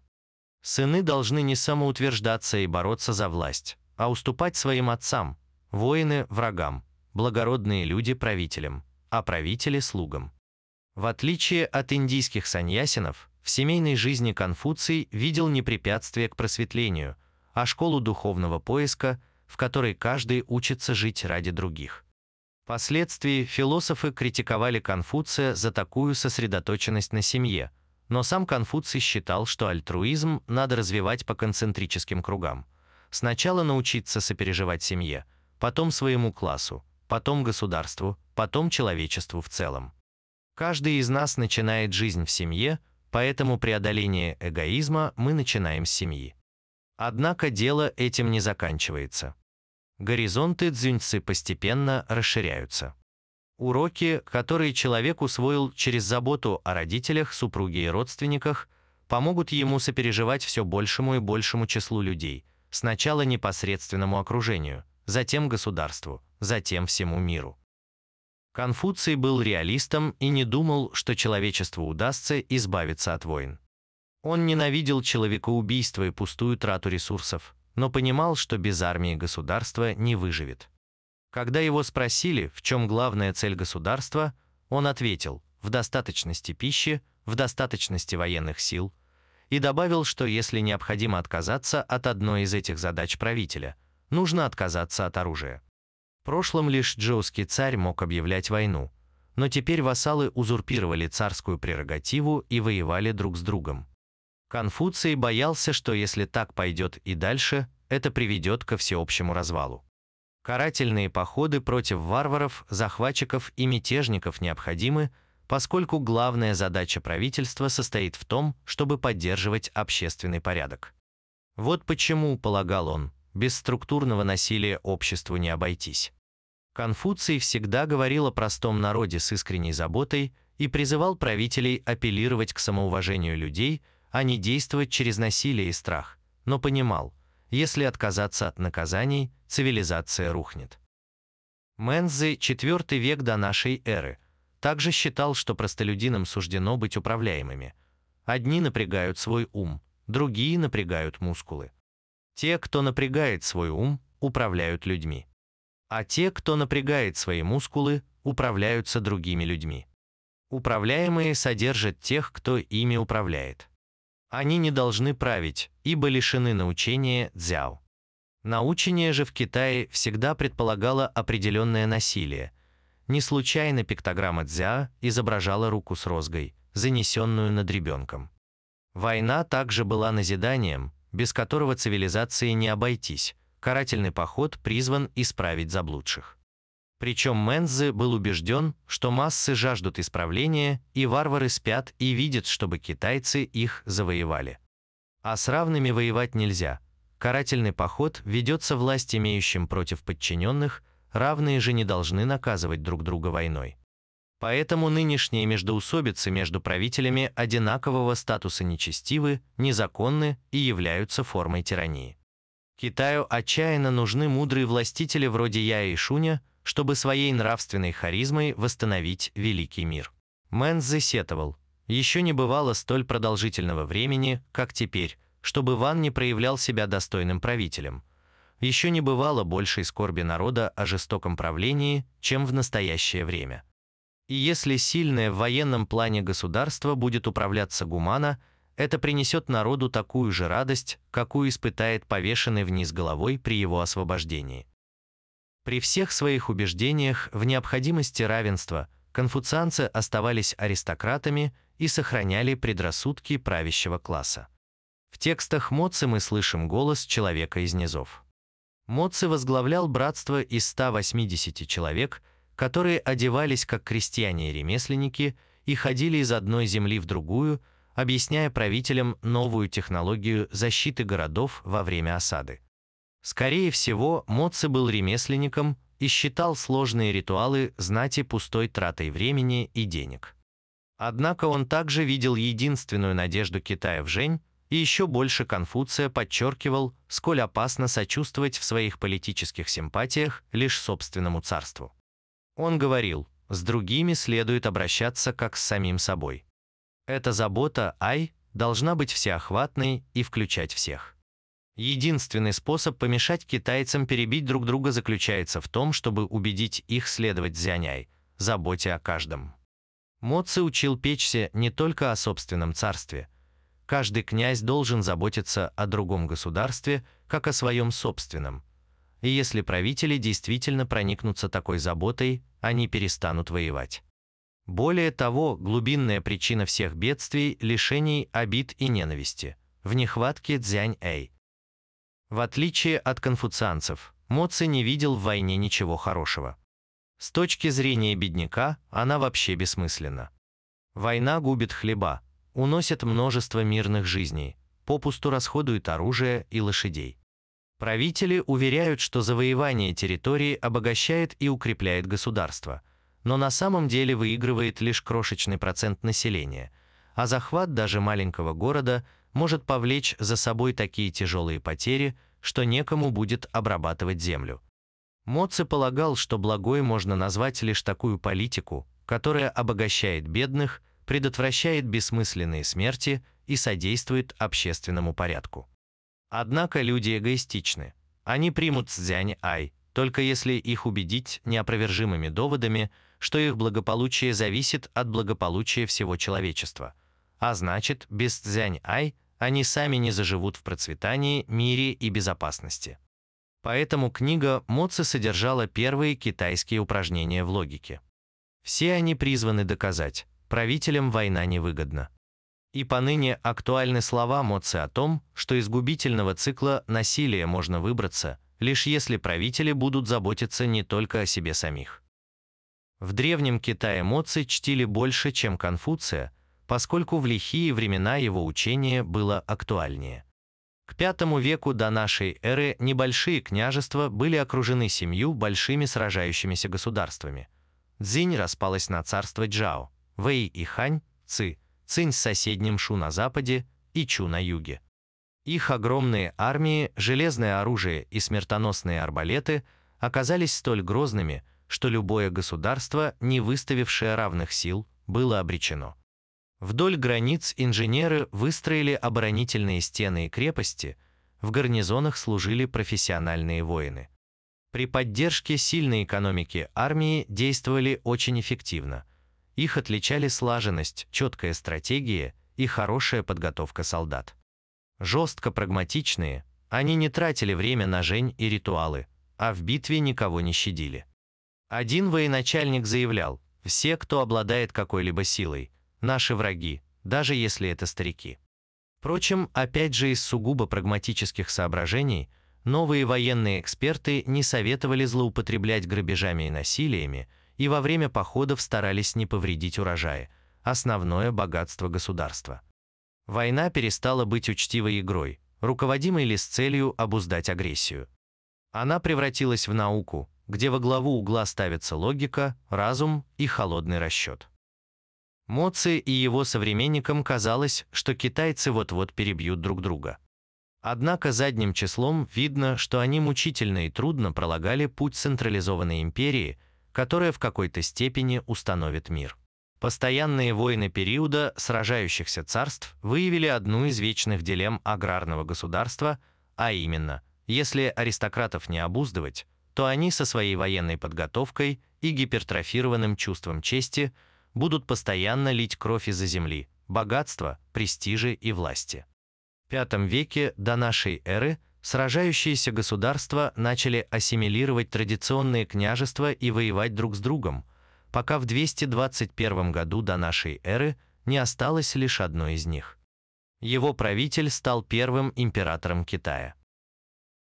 Сыны должны не самоутверждаться и бороться за власть, а уступать своим отцам, воины – врагам, благородные люди – правителям, а правители – слугам. В отличие от индийских саньясинов, в семейной жизни Конфуций видел не препятствие к просветлению, а школу духовного поиска, в которой каждый учится жить ради других. Впоследствии философы критиковали Конфуция за такую сосредоточенность на семье, но сам Конфуций считал, что альтруизм надо развивать по концентрическим кругам. Сначала научиться сопереживать семье, потом своему классу, потом государству, потом человечеству в целом. Каждый из нас начинает жизнь в семье, поэтому преодоление эгоизма мы начинаем с семьи. Однако дело этим не заканчивается. Горизонты дзюньцы постепенно расширяются. Уроки, которые человек усвоил через заботу о родителях, супруге и родственниках, помогут ему сопереживать все большему и большему числу людей, сначала непосредственному окружению, затем государству, затем всему миру. Конфуций был реалистом и не думал, что человечеству удастся избавиться от войн. Он ненавидел человекоубийство и пустую трату ресурсов, но понимал, что без армии государство не выживет. Когда его спросили, в чем главная цель государства, он ответил – в достаточности пищи, в достаточности военных сил, и добавил, что если необходимо отказаться от одной из этих задач правителя, нужно отказаться от оружия. Прошлом лишь джоуский царь мог объявлять войну, но теперь вассалы узурпировали царскую прерогативу и воевали друг с другом. Конфуций боялся, что если так пойдет и дальше, это приведет ко всеобщему развалу. Карательные походы против варваров, захватчиков и мятежников необходимы, поскольку главная задача правительства состоит в том, чтобы поддерживать общественный порядок. Вот почему, полагал он, без структурного насилия обществу не обойтись. Конфуций всегда говорил о простом народе с искренней заботой и призывал правителей апеллировать к самоуважению людей, а не действовать через насилие и страх, но понимал, если отказаться от наказаний, цивилизация рухнет. Мензи, IV век до нашей эры, также считал, что простолюдинам суждено быть управляемыми. Одни напрягают свой ум, другие напрягают мускулы. Те, кто напрягает свой ум, управляют людьми. А те, кто напрягает свои мускулы, управляются другими людьми. Управляемые содержат тех, кто ими управляет. Они не должны править, ибо лишены научения дзяо. Научение же в Китае всегда предполагало определенное насилие. Не случайно пиктограмма дзя изображала руку с розгой, занесенную над ребенком. Война также была назиданием, без которого цивилизации не обойтись. Карательный поход призван исправить заблудших. Причем Мензе был убежден, что массы жаждут исправления, и варвары спят и видят, чтобы китайцы их завоевали. А с равными воевать нельзя. Карательный поход ведется власть имеющим против подчиненных, равные же не должны наказывать друг друга войной. Поэтому нынешние междоусобицы между правителями одинакового статуса нечестивы, незаконны и являются формой тирании. Китаю отчаянно нужны мудрые властители вроде Я и Шуня, чтобы своей нравственной харизмой восстановить великий мир. Мэн засетовал. Еще не бывало столь продолжительного времени, как теперь, чтобы Ван не проявлял себя достойным правителем. Еще не бывало большей скорби народа о жестоком правлении, чем в настоящее время. И если сильное в военном плане государство будет управляться гумана, это принесет народу такую же радость, какую испытает повешенный вниз головой при его освобождении. При всех своих убеждениях в необходимости равенства конфуцианцы оставались аристократами и сохраняли предрассудки правящего класса. В текстах Моци мы слышим голос человека из низов. Моци возглавлял братство из 180 человек, которые одевались как крестьяне и ремесленники и ходили из одной земли в другую, объясняя правителям новую технологию защиты городов во время осады. Скорее всего, Моци был ремесленником и считал сложные ритуалы знати пустой тратой времени и денег. Однако он также видел единственную надежду Китая в Жень, и еще больше Конфуция подчеркивал, сколь опасно сочувствовать в своих политических симпатиях лишь собственному царству. Он говорил, с другими следует обращаться как с самим собой. Эта забота, ай, должна быть всеохватной и включать всех. Единственный способ помешать китайцам перебить друг друга заключается в том, чтобы убедить их следовать Зяняй, заботе о каждом. Моци учил печься не только о собственном царстве. Каждый князь должен заботиться о другом государстве, как о своем собственном. И если правители действительно проникнутся такой заботой, они перестанут воевать. Более того, глубинная причина всех бедствий, лишений, обид и ненависти в нехватке дзянь-эй. В отличие от конфуцианцев, Моци не видел в войне ничего хорошего. С точки зрения бедняка, она вообще бессмысленна. Война губит хлеба, уносит множество мирных жизней, попусту расходует оружие и лошадей. Правители уверяют, что завоевание территории обогащает и укрепляет государство, но на самом деле выигрывает лишь крошечный процент населения, а захват даже маленького города может повлечь за собой такие тяжелые потери, что некому будет обрабатывать землю. Моци полагал, что благой можно назвать лишь такую политику, которая обогащает бедных, предотвращает бессмысленные смерти и содействует общественному порядку. Однако люди эгоистичны. Они примут цзянь-ай, только если их убедить неопровержимыми доводами, что их благополучие зависит от благополучия всего человечества. А значит, без цзянь-ай они сами не заживут в процветании, мире и безопасности. Поэтому книга Моци содержала первые китайские упражнения в логике. Все они призваны доказать, правителям война невыгодна. И поныне актуальны слова Моци о том, что из губительного цикла насилия можно выбраться, лишь если правители будут заботиться не только о себе самих. В древнем Китае Моци чтили больше, чем Конфуция, поскольку в лихие времена его учение было актуальнее. К V веку до нашей эры небольшие княжества были окружены семью большими сражающимися государствами. Цзинь распалась на царство Джао, Вэй и Хань, Ци – Цинь с соседним Шу на западе и Чу на юге. Их огромные армии, железное оружие и смертоносные арбалеты оказались столь грозными, что любое государство, не выставившее равных сил, было обречено. Вдоль границ инженеры выстроили оборонительные стены и крепости, в гарнизонах служили профессиональные воины. При поддержке сильной экономики армии действовали очень эффективно, их отличали слаженность, четкая стратегия и хорошая подготовка солдат. Жестко прагматичные, они не тратили время на жень и ритуалы, а в битве никого не щадили. Один военачальник заявлял, все, кто обладает какой-либо силой, наши враги, даже если это старики. Впрочем, опять же из сугубо прагматических соображений, новые военные эксперты не советовали злоупотреблять грабежами и насилиями, и во время походов старались не повредить урожаи, основное богатство государства. Война перестала быть учтивой игрой, руководимой ли с целью обуздать агрессию. Она превратилась в науку, где во главу угла ставится логика, разум и холодный расчет. Моци и его современникам казалось, что китайцы вот-вот перебьют друг друга. Однако задним числом видно, что они мучительно и трудно пролагали путь централизованной империи, которая в какой-то степени установит мир. Постоянные войны периода сражающихся царств выявили одну из вечных дилемм аграрного государства, а именно, если аристократов не обуздывать, то они со своей военной подготовкой и гипертрофированным чувством чести будут постоянно лить кровь из-за земли, богатства, престижа и власти. В V веке до нашей эры сражающиеся государства начали ассимилировать традиционные княжества и воевать друг с другом – пока в 221 году до нашей эры не осталось лишь одной из них. Его правитель стал первым императором Китая.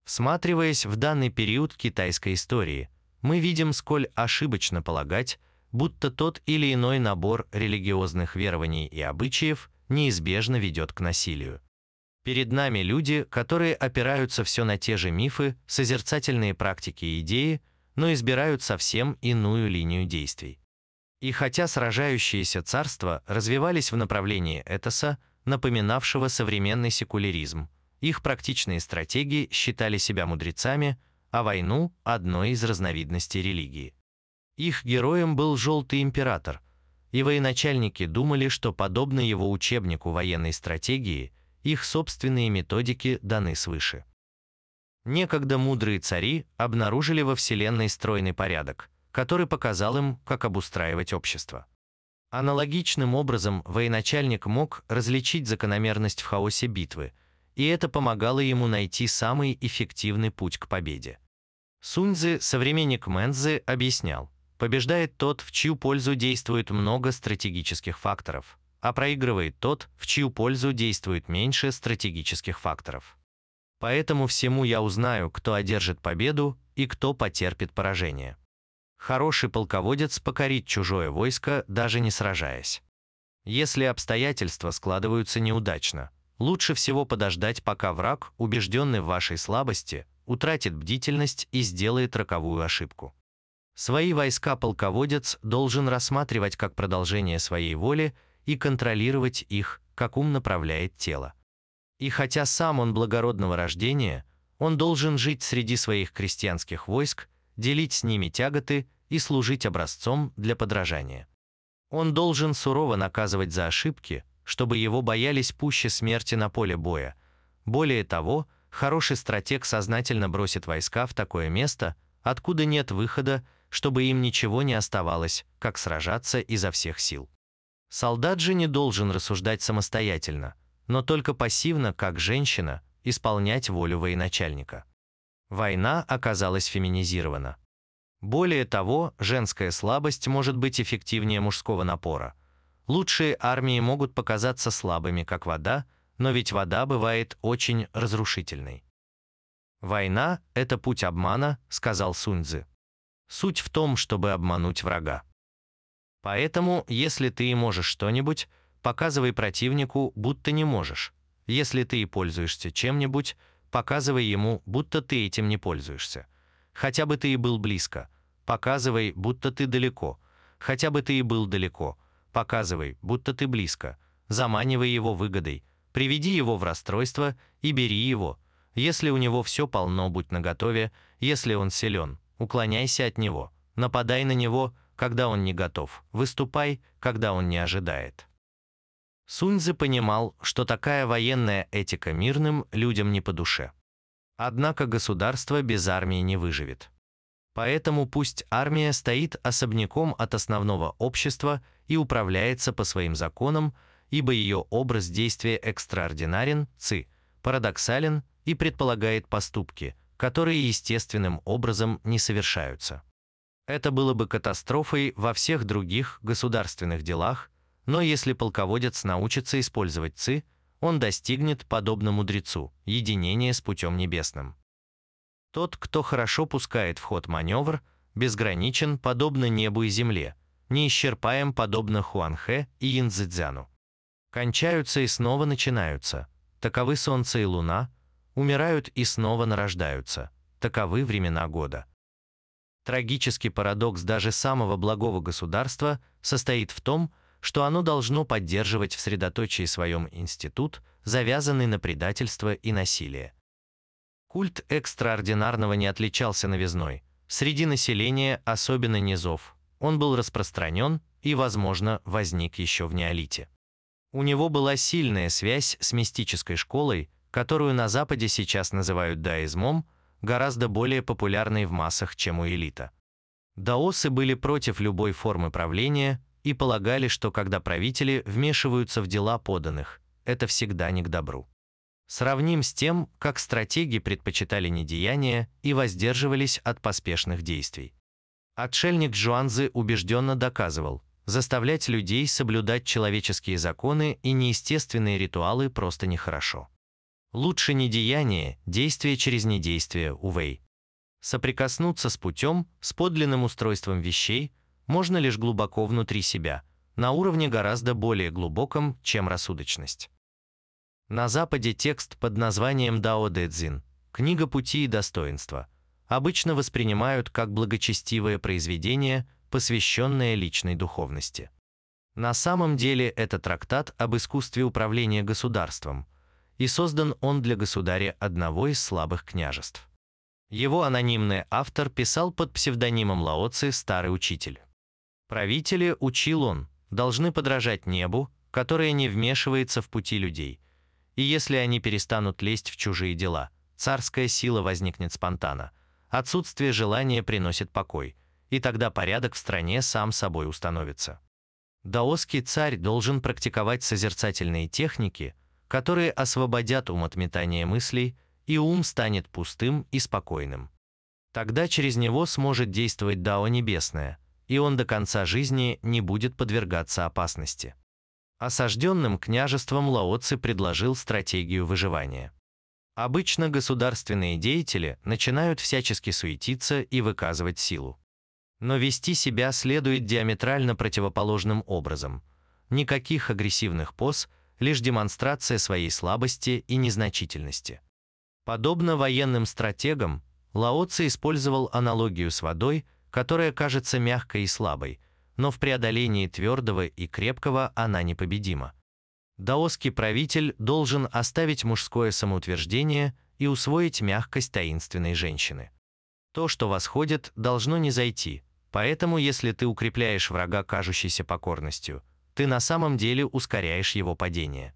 Всматриваясь в данный период китайской истории, мы видим, сколь ошибочно полагать, будто тот или иной набор религиозных верований и обычаев неизбежно ведет к насилию. Перед нами люди, которые опираются все на те же мифы, созерцательные практики и идеи, но избирают совсем иную линию действий. И хотя сражающиеся царства развивались в направлении этоса, напоминавшего современный секуляризм, их практичные стратегии считали себя мудрецами, а войну – одной из разновидностей религии. Их героем был Желтый Император, и военачальники думали, что, подобно его учебнику военной стратегии, их собственные методики даны свыше. Некогда мудрые цари обнаружили во Вселенной стройный порядок, который показал им, как обустраивать общество. Аналогичным образом военачальник мог различить закономерность в хаосе битвы, и это помогало ему найти самый эффективный путь к победе. Суньцзы, современник Мэнзы, объяснял, побеждает тот, в чью пользу действует много стратегических факторов, а проигрывает тот, в чью пользу действует меньше стратегических факторов. Поэтому всему я узнаю, кто одержит победу и кто потерпит поражение. Хороший полководец покорит чужое войско, даже не сражаясь. Если обстоятельства складываются неудачно, лучше всего подождать, пока враг, убежденный в вашей слабости, утратит бдительность и сделает роковую ошибку. Свои войска полководец должен рассматривать как продолжение своей воли и контролировать их, как ум направляет тело. И хотя сам он благородного рождения, он должен жить среди своих крестьянских войск, делить с ними тяготы и служить образцом для подражания. Он должен сурово наказывать за ошибки, чтобы его боялись пуще смерти на поле боя. Более того, хороший стратег сознательно бросит войска в такое место, откуда нет выхода, чтобы им ничего не оставалось, как сражаться изо всех сил. Солдат же не должен рассуждать самостоятельно, но только пассивно, как женщина, исполнять волю военачальника. Война оказалась феминизирована. Более того, женская слабость может быть эффективнее мужского напора. Лучшие армии могут показаться слабыми, как вода, но ведь вода бывает очень разрушительной. «Война – это путь обмана», – сказал Суньцзы. «Суть в том, чтобы обмануть врага. Поэтому, если ты и можешь что-нибудь, Показывай противнику, будто не можешь. Если ты и пользуешься чем-нибудь, показывай ему, будто ты этим не пользуешься. Хотя бы ты и был близко. Показывай, будто ты далеко. Хотя бы ты и был далеко. Показывай, будто ты близко. Заманивай его выгодой. Приведи его в расстройство и бери его. Если у него все полно, будь наготове. Если он силен, уклоняйся от него. Нападай на него, когда он не готов. Выступай, когда он не ожидает. Суньцзы понимал, что такая военная этика мирным людям не по душе. Однако государство без армии не выживет. Поэтому пусть армия стоит особняком от основного общества и управляется по своим законам, ибо ее образ действия экстраординарен, ци, парадоксален и предполагает поступки, которые естественным образом не совершаются. Это было бы катастрофой во всех других государственных делах, но если полководец научится использовать ци, он достигнет, подобно мудрецу, единения с путем небесным. Тот, кто хорошо пускает в ход маневр, безграничен, подобно небу и земле, неисчерпаем, подобно Хуанхэ и Янцзэцзяну. Кончаются и снова начинаются, таковы солнце и луна, умирают и снова нарождаются, таковы времена года. Трагический парадокс даже самого благого государства состоит в том, что оно должно поддерживать в средоточии своем институт, завязанный на предательство и насилие. Культ экстраординарного не отличался новизной. Среди населения, особенно низов, он был распространен и, возможно, возник еще в неолите. У него была сильная связь с мистической школой, которую на Западе сейчас называют даизмом, гораздо более популярной в массах, чем у элита. Даосы были против любой формы правления и полагали, что когда правители вмешиваются в дела поданных, это всегда не к добру. Сравним с тем, как стратеги предпочитали недеяния и воздерживались от поспешных действий. Отшельник Жуанзы убежденно доказывал, заставлять людей соблюдать человеческие законы и неестественные ритуалы просто нехорошо. Лучше не деяние, действие через недействие, увей. Соприкоснуться с путем, с подлинным устройством вещей, можно лишь глубоко внутри себя, на уровне гораздо более глубоком, чем рассудочность. На Западе текст под названием Дао Дэ Цзин «Книга пути и достоинства» обычно воспринимают как благочестивое произведение, посвященное личной духовности. На самом деле это трактат об искусстве управления государством, и создан он для государя одного из слабых княжеств. Его анонимный автор писал под псевдонимом Лаоци «Старый учитель». Правители, учил он, должны подражать небу, которое не вмешивается в пути людей. И если они перестанут лезть в чужие дела, царская сила возникнет спонтанно. Отсутствие желания приносит покой, и тогда порядок в стране сам собой установится. Даосский царь должен практиковать созерцательные техники – которые освободят ум от метания мыслей, и ум станет пустым и спокойным. Тогда через него сможет действовать Дао Небесное, и он до конца жизни не будет подвергаться опасности. Осажденным княжеством Лаоци предложил стратегию выживания. Обычно государственные деятели начинают всячески суетиться и выказывать силу. Но вести себя следует диаметрально противоположным образом. Никаких агрессивных поз – лишь демонстрация своей слабости и незначительности. Подобно военным стратегам, Лао Цзи использовал аналогию с водой, которая кажется мягкой и слабой, но в преодолении твердого и крепкого она непобедима. Даосский правитель должен оставить мужское самоутверждение и усвоить мягкость таинственной женщины. То, что восходит, должно не зайти, поэтому если ты укрепляешь врага кажущейся покорностью – ты на самом деле ускоряешь его падение.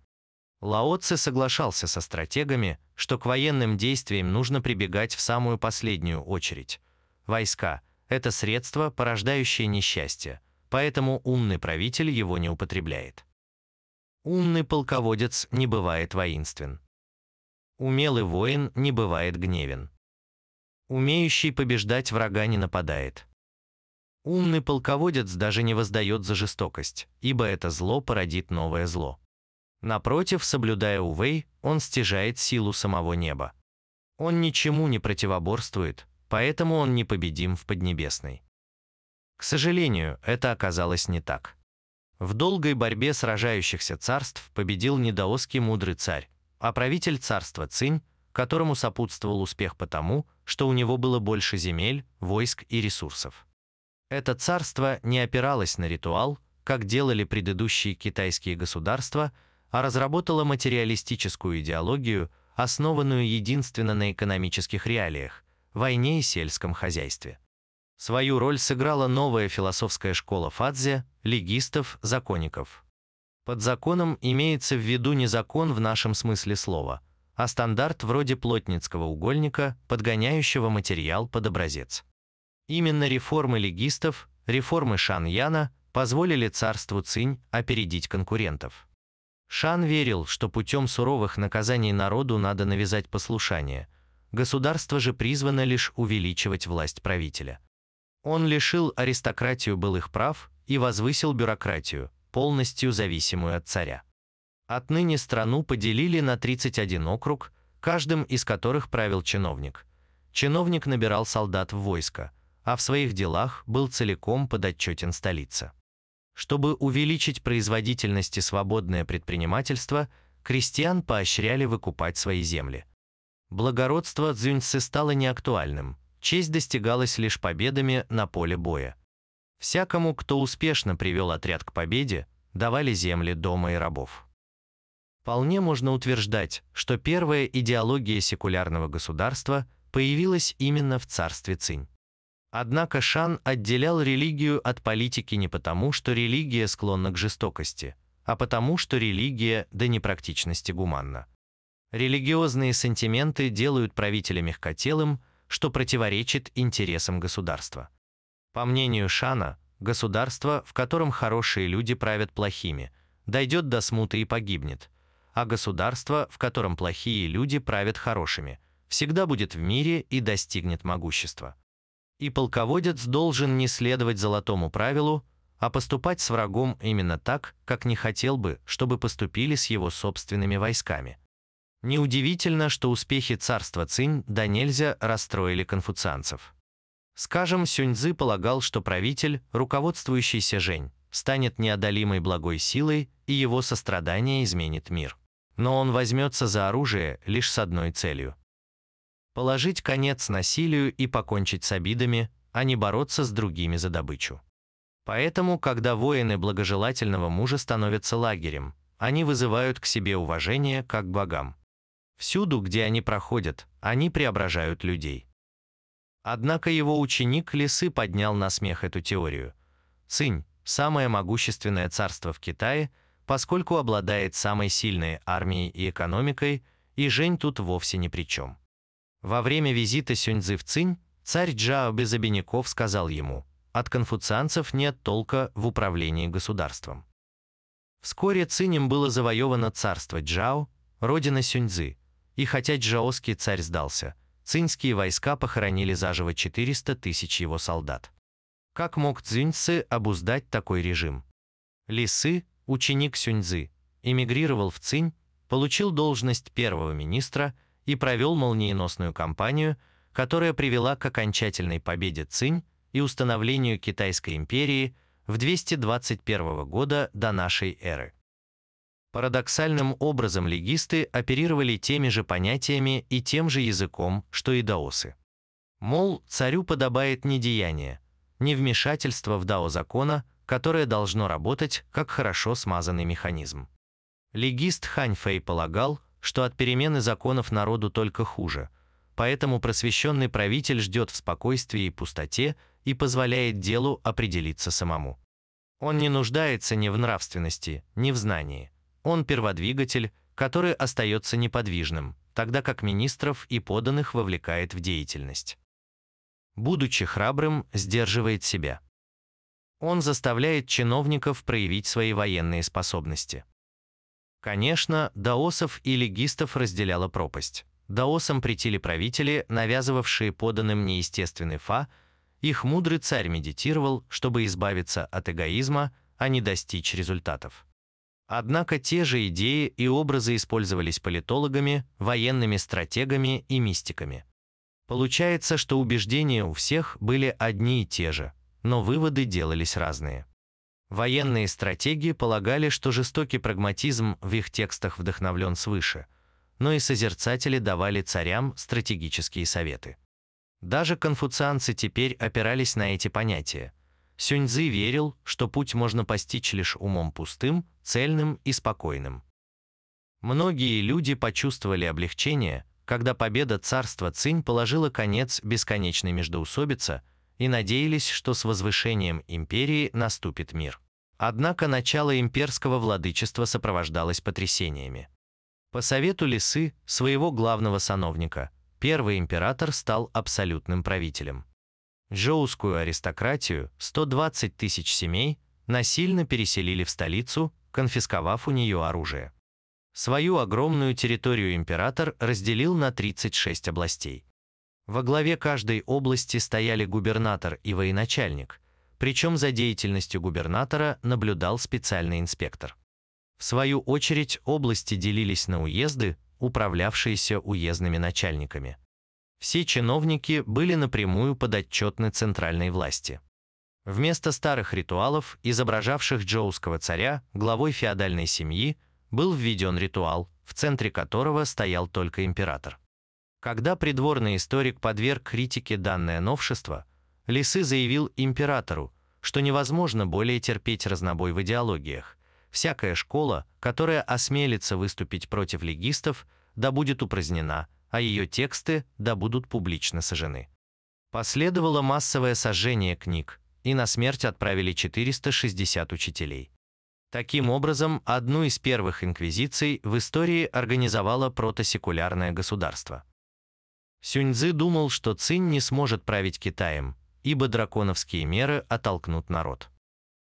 Лао Цзэ соглашался со стратегами, что к военным действиям нужно прибегать в самую последнюю очередь. Войска – это средство, порождающее несчастье, поэтому умный правитель его не употребляет. Умный полководец не бывает воинствен. Умелый воин не бывает гневен. Умеющий побеждать врага не нападает. Умный полководец даже не воздает за жестокость, ибо это зло породит новое зло. Напротив, соблюдая Увей, он стяжает силу самого неба. Он ничему не противоборствует, поэтому он непобедим в Поднебесной. К сожалению, это оказалось не так. В долгой борьбе сражающихся царств победил недооский мудрый царь, а правитель царства Цинь, которому сопутствовал успех потому, что у него было больше земель, войск и ресурсов. Это царство не опиралось на ритуал, как делали предыдущие китайские государства, а разработало материалистическую идеологию, основанную единственно на экономических реалиях – войне и сельском хозяйстве. Свою роль сыграла новая философская школа Фадзе, легистов, законников. Под законом имеется в виду не закон в нашем смысле слова, а стандарт вроде плотницкого угольника, подгоняющего материал под образец. Именно реформы легистов, реформы Шан Яна позволили царству Цинь опередить конкурентов. Шан верил, что путем суровых наказаний народу надо навязать послушание. Государство же призвано лишь увеличивать власть правителя. Он лишил аристократию былых прав и возвысил бюрократию, полностью зависимую от царя. Отныне страну поделили на 31 округ, каждым из которых правил чиновник. Чиновник набирал солдат в войско – а в своих делах был целиком подотчетен столице. Чтобы увеличить производительность и свободное предпринимательство, крестьян поощряли выкупать свои земли. Благородство Цзюньцы стало неактуальным, честь достигалась лишь победами на поле боя. Всякому, кто успешно привел отряд к победе, давали земли, дома и рабов. Вполне можно утверждать, что первая идеология секулярного государства появилась именно в царстве Цинь. Однако Шан отделял религию от политики не потому, что религия склонна к жестокости, а потому, что религия до непрактичности гуманна. Религиозные сантименты делают правителя мягкотелым, что противоречит интересам государства. По мнению Шана, государство, в котором хорошие люди правят плохими, дойдет до смуты и погибнет, а государство, в котором плохие люди правят хорошими, всегда будет в мире и достигнет могущества. И полководец должен не следовать золотому правилу, а поступать с врагом именно так, как не хотел бы, чтобы поступили с его собственными войсками. Неудивительно, что успехи царства Цинь да нельзя расстроили конфуцианцев. Скажем, Сюньцзы полагал, что правитель, руководствующийся Жень, станет неодолимой благой силой, и его сострадание изменит мир. Но он возьмется за оружие лишь с одной целью – положить конец насилию и покончить с обидами, а не бороться с другими за добычу. Поэтому, когда воины благожелательного мужа становятся лагерем, они вызывают к себе уважение как богам. Всюду, где они проходят, они преображают людей. Однако его ученик Лисы поднял на смех эту теорию. Цинь – самое могущественное царство в Китае, поскольку обладает самой сильной армией и экономикой, и Жень тут вовсе ни при чем. Во время визита Сюньцзы в Цинь царь Джао без обиняков сказал ему, от конфуцианцев нет толка в управлении государством. Вскоре Цинем было завоевано царство Джао, родина Сюньцзы, и хотя джаоский царь сдался – цинские войска похоронили заживо 400 тысяч его солдат. Как мог Цзюньцы обуздать такой режим? Лисы, ученик Сюньцзы, эмигрировал в Цинь, получил должность первого министра и провел молниеносную кампанию, которая привела к окончательной победе Цинь и установлению Китайской империи в 221 года до нашей эры. Парадоксальным образом легисты оперировали теми же понятиями и тем же языком, что и даосы. Мол, царю подобает не деяние, не вмешательство в дао закона, которое должно работать как хорошо смазанный механизм. Легист Хань Фэй полагал, что от перемены законов народу только хуже, поэтому просвещенный правитель ждет в спокойствии и пустоте и позволяет делу определиться самому. Он не нуждается ни в нравственности, ни в знании. Он перводвигатель, который остается неподвижным, тогда как министров и поданных вовлекает в деятельность. Будучи храбрым, сдерживает себя. Он заставляет чиновников проявить свои военные способности. Конечно, даосов и легистов разделяла пропасть. Даосам претили правители, навязывавшие поданным неестественный фа, их мудрый царь медитировал, чтобы избавиться от эгоизма, а не достичь результатов. Однако те же идеи и образы использовались политологами, военными стратегами и мистиками. Получается, что убеждения у всех были одни и те же, но выводы делались разные. Военные стратеги полагали, что жестокий прагматизм в их текстах вдохновлен свыше, но и созерцатели давали царям стратегические советы. Даже конфуцианцы теперь опирались на эти понятия – Сюньцзы верил, что путь можно постичь лишь умом пустым, цельным и спокойным. Многие люди почувствовали облегчение, когда победа царства Цинь положила конец бесконечной междоусобице и надеялись, что с возвышением империи наступит мир. Однако начало имперского владычества сопровождалось потрясениями. По совету Лисы, своего главного сановника, первый император стал абсолютным правителем. Жоускую аристократию, 120 тысяч семей, насильно переселили в столицу, конфисковав у нее оружие. Свою огромную территорию император разделил на 36 областей. Во главе каждой области стояли губернатор и военачальник, причем за деятельностью губернатора наблюдал специальный инспектор. В свою очередь области делились на уезды, управлявшиеся уездными начальниками. Все чиновники были напрямую подотчетны центральной власти. Вместо старых ритуалов, изображавших джоуского царя, главой феодальной семьи, был введен ритуал, в центре которого стоял только император. Когда придворный историк подверг критике данное новшество, Лисы заявил императору, что невозможно более терпеть разнобой в идеологиях. Всякая школа, которая осмелится выступить против легистов, да будет упразднена, а ее тексты да будут публично сожжены. Последовало массовое сожжение книг, и на смерть отправили 460 учителей. Таким образом, одну из первых инквизиций в истории организовало протосекулярное государство. Сюньцзы думал, что Цинь не сможет править Китаем, ибо драконовские меры оттолкнут народ.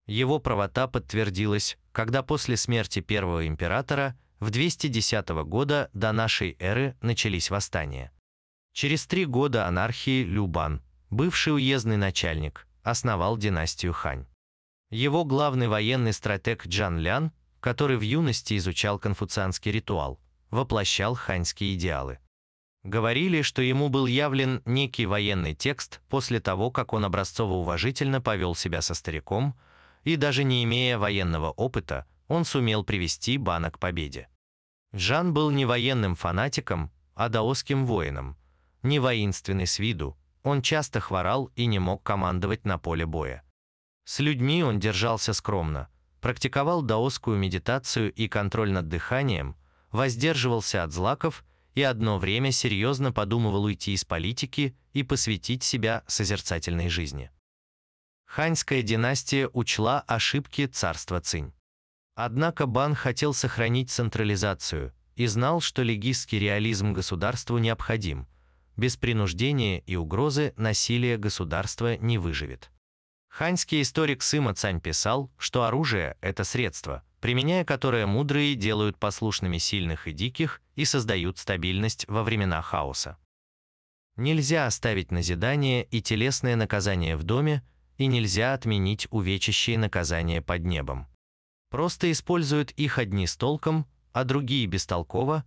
Его правота подтвердилась, когда после смерти первого императора в 210 года до нашей эры начались восстания. Через три года анархии Любан, бывший уездный начальник, основал династию Хань. Его главный военный стратег Джан Лян, который в юности изучал конфуцианский ритуал, воплощал ханьские идеалы. Говорили, что ему был явлен некий военный текст после того, как он образцово-уважительно повел себя со стариком, и даже не имея военного опыта, он сумел привести Бана к победе. Жан был не военным фанатиком, а даосским воином, не воинственный с виду, он часто хворал и не мог командовать на поле боя. С людьми он держался скромно, практиковал даосскую медитацию и контроль над дыханием, воздерживался от злаков и одно время серьезно подумывал уйти из политики и посвятить себя созерцательной жизни. Ханьская династия учла ошибки царства Цинь. Однако Бан хотел сохранить централизацию и знал, что легистский реализм государству необходим. Без принуждения и угрозы насилие государства не выживет. Ханьский историк Сыма Цань писал, что оружие – это средство, применяя которое мудрые делают послушными сильных и диких и создают стабильность во времена хаоса. Нельзя оставить назидание и телесное наказание в доме, и нельзя отменить увечащие наказания под небом. Просто используют их одни с толком, а другие бестолково,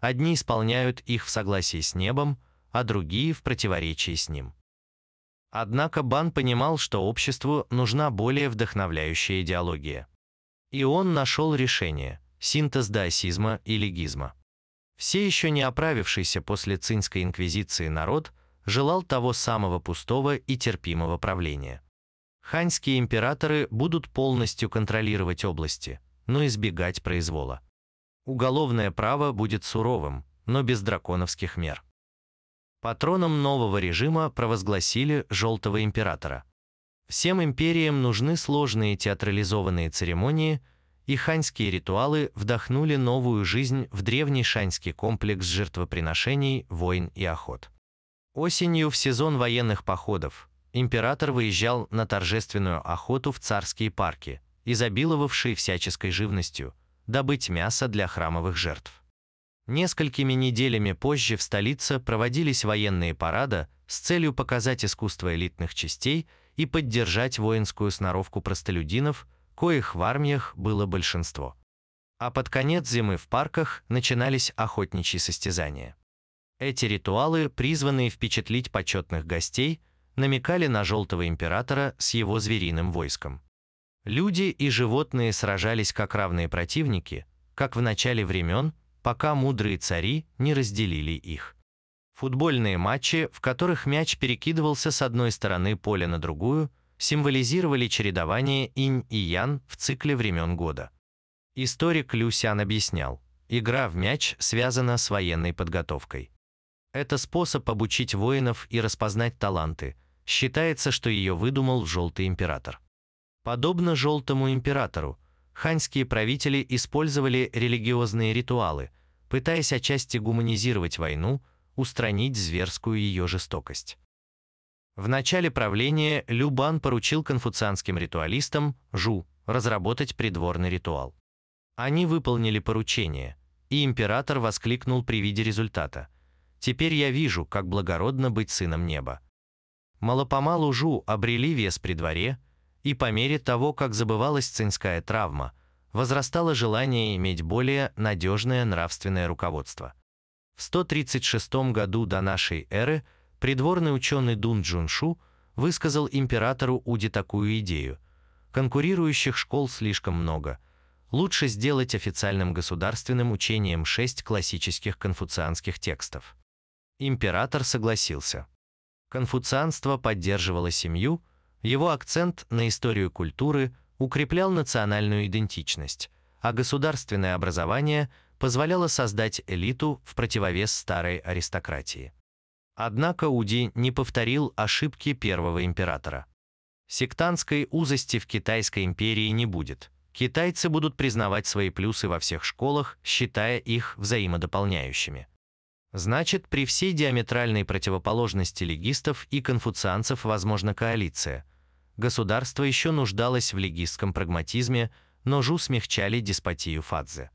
одни исполняют их в согласии с небом, а другие в противоречии с ним. Однако Бан понимал, что обществу нужна более вдохновляющая идеология. И он нашел решение – синтез даосизма и легизма. Все еще не оправившийся после цинской инквизиции народ желал того самого пустого и терпимого правления. Ханьские императоры будут полностью контролировать области, но избегать произвола. Уголовное право будет суровым, но без драконовских мер. Патроном нового режима провозгласили «желтого императора». Всем империям нужны сложные театрализованные церемонии, и ханьские ритуалы вдохнули новую жизнь в древний шаньский комплекс жертвоприношений, войн и охот. Осенью в сезон военных походов император выезжал на торжественную охоту в царские парки, изобиловавшие всяческой живностью, добыть мясо для храмовых жертв. Несколькими неделями позже в столице проводились военные парады с целью показать искусство элитных частей и поддержать воинскую сноровку простолюдинов, коих в армиях было большинство. А под конец зимы в парках начинались охотничьи состязания. Эти ритуалы, призванные впечатлить почетных гостей, намекали на Желтого Императора с его звериным войском. Люди и животные сражались как равные противники, как в начале времен – пока мудрые цари не разделили их. Футбольные матчи, в которых мяч перекидывался с одной стороны поля на другую, символизировали чередование инь и ян в цикле времен года. Историк Люсян объяснял, игра в мяч связана с военной подготовкой. Это способ обучить воинов и распознать таланты. Считается, что ее выдумал Желтый Император. Подобно Желтому Императору, ханьские правители использовали религиозные ритуалы, пытаясь отчасти гуманизировать войну, устранить зверскую ее жестокость. В начале правления Любан поручил конфуцианским ритуалистам Жу разработать придворный ритуал. Они выполнили поручение, и император воскликнул при виде результата. «Теперь я вижу, как благородно быть сыном неба». Малопомалу Жу обрели вес при дворе, и по мере того, как забывалась цинская травма, возрастало желание иметь более надежное нравственное руководство. В 136 году до нашей эры придворный ученый Дун Джуншу высказал императору Уди такую идею. Конкурирующих школ слишком много. Лучше сделать официальным государственным учением шесть классических конфуцианских текстов. Император согласился. Конфуцианство поддерживало семью, его акцент на историю культуры укреплял национальную идентичность, а государственное образование позволяло создать элиту в противовес старой аристократии. Однако Уди не повторил ошибки первого императора. Сектантской узости в Китайской империи не будет. Китайцы будут признавать свои плюсы во всех школах, считая их взаимодополняющими. Значит, при всей диаметральной противоположности легистов и конфуцианцев возможна коалиция. Государство еще нуждалось в легистском прагматизме, но Жу смягчали деспотию Фадзе.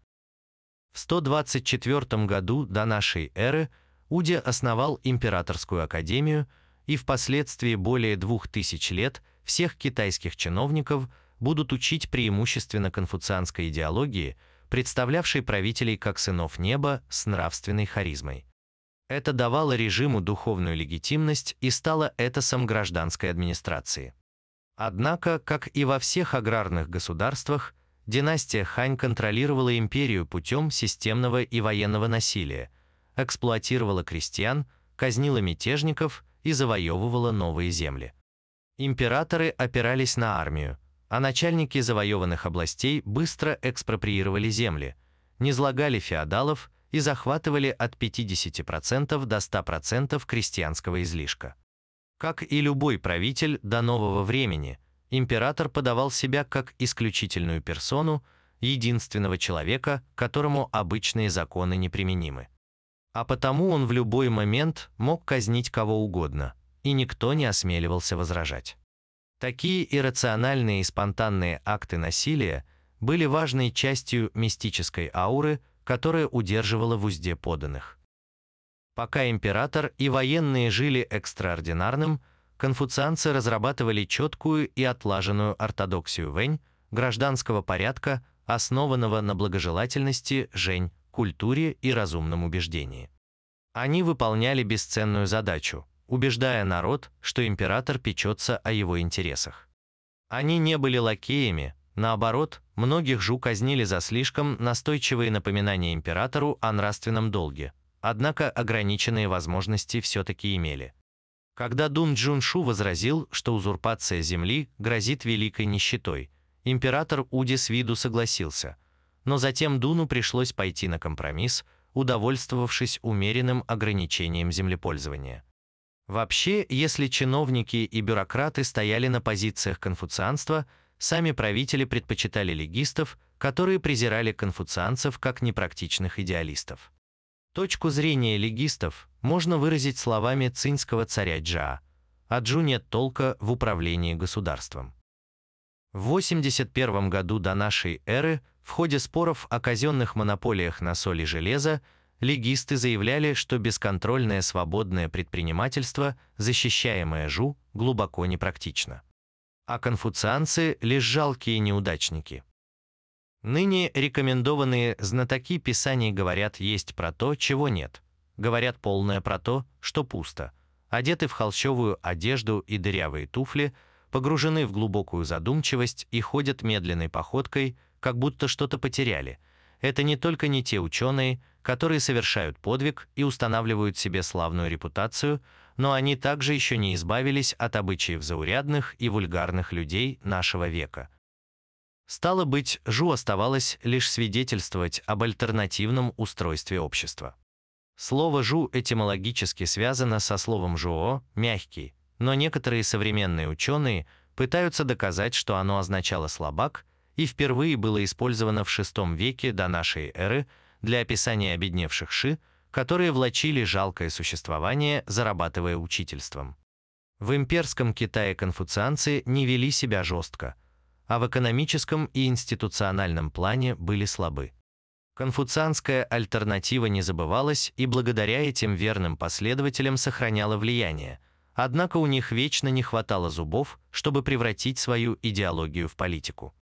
В 124 году до нашей эры Уди основал Императорскую академию, и впоследствии более двух тысяч лет всех китайских чиновников будут учить преимущественно конфуцианской идеологии, представлявшей правителей как сынов неба с нравственной харизмой. Это давало режиму духовную легитимность и стало этосом гражданской администрации. Однако, как и во всех аграрных государствах, династия Хань контролировала империю путем системного и военного насилия, эксплуатировала крестьян, казнила мятежников и завоевывала новые земли. Императоры опирались на армию, а начальники завоеванных областей быстро экспроприировали земли, низлагали феодалов и захватывали от 50% до 100% крестьянского излишка. Как и любой правитель до нового времени, император подавал себя как исключительную персону, единственного человека, которому обычные законы неприменимы. А потому он в любой момент мог казнить кого угодно, и никто не осмеливался возражать. Такие иррациональные и спонтанные акты насилия были важной частью мистической ауры – которая удерживала в узде поданных. Пока император и военные жили экстраординарным, конфуцианцы разрабатывали четкую и отлаженную ортодоксию Вэнь, гражданского порядка, основанного на благожелательности, жень, культуре и разумном убеждении. Они выполняли бесценную задачу, убеждая народ, что император печется о его интересах. Они не были лакеями, Наоборот, многих жу казнили за слишком настойчивые напоминания императору о нравственном долге, однако ограниченные возможности все-таки имели. Когда Дун Джуншу возразил, что узурпация земли грозит великой нищетой, император Уди с виду согласился, но затем Дуну пришлось пойти на компромисс, удовольствовавшись умеренным ограничением землепользования. Вообще, если чиновники и бюрократы стояли на позициях конфуцианства – сами правители предпочитали легистов, которые презирали конфуцианцев как непрактичных идеалистов. Точку зрения легистов можно выразить словами цинского царя Джа «А Джу нет толка в управлении государством». В 81 году до нашей эры в ходе споров о казенных монополиях на соль и железо легисты заявляли, что бесконтрольное свободное предпринимательство, защищаемое ЖУ, глубоко непрактично а конфуцианцы – лишь жалкие неудачники. Ныне рекомендованные знатоки Писаний говорят есть про то, чего нет, говорят полное про то, что пусто, одеты в холщовую одежду и дырявые туфли, погружены в глубокую задумчивость и ходят медленной походкой, как будто что-то потеряли. Это не только не те ученые, которые совершают подвиг и устанавливают себе славную репутацию – но они также еще не избавились от обычаев заурядных и вульгарных людей нашего века. Стало быть, Жу оставалось лишь свидетельствовать об альтернативном устройстве общества. Слово «жу» этимологически связано со словом «жуо» – «мягкий», но некоторые современные ученые пытаются доказать, что оно означало «слабак» и впервые было использовано в VI веке до нашей эры для описания обедневших ши – которые влачили жалкое существование, зарабатывая учительством. В имперском Китае конфуцианцы не вели себя жестко, а в экономическом и институциональном плане были слабы. Конфуцианская альтернатива не забывалась и благодаря этим верным последователям сохраняла влияние, однако у них вечно не хватало зубов, чтобы превратить свою идеологию в политику.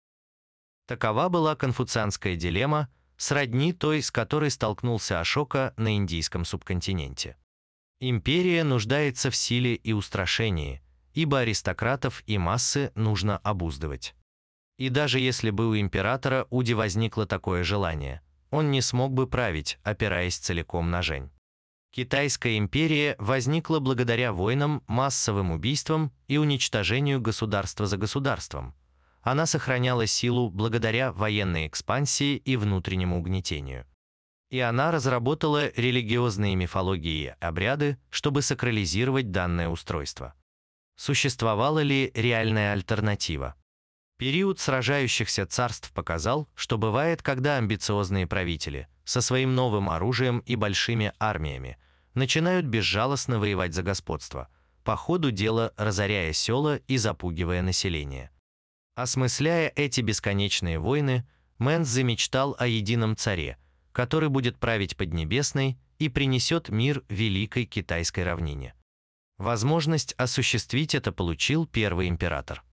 Такова была конфуцианская дилемма, сродни той, с которой столкнулся Ашока на индийском субконтиненте. Империя нуждается в силе и устрашении, ибо аристократов и массы нужно обуздывать. И даже если бы у императора Уди возникло такое желание, он не смог бы править, опираясь целиком на жень. Китайская империя возникла благодаря войнам, массовым убийствам и уничтожению государства за государством. Она сохраняла силу благодаря военной экспансии и внутреннему угнетению. И она разработала религиозные мифологии и обряды, чтобы сакрализировать данное устройство. Существовала ли реальная альтернатива? Период сражающихся царств показал, что бывает, когда амбициозные правители со своим новым оружием и большими армиями начинают безжалостно воевать за господство, по ходу дела разоряя села и запугивая население. Осмысляя эти бесконечные войны, Мэн-цзы мечтал о едином царе, который будет править Поднебесной и принесет мир великой китайской равнине. Возможность осуществить это получил первый император.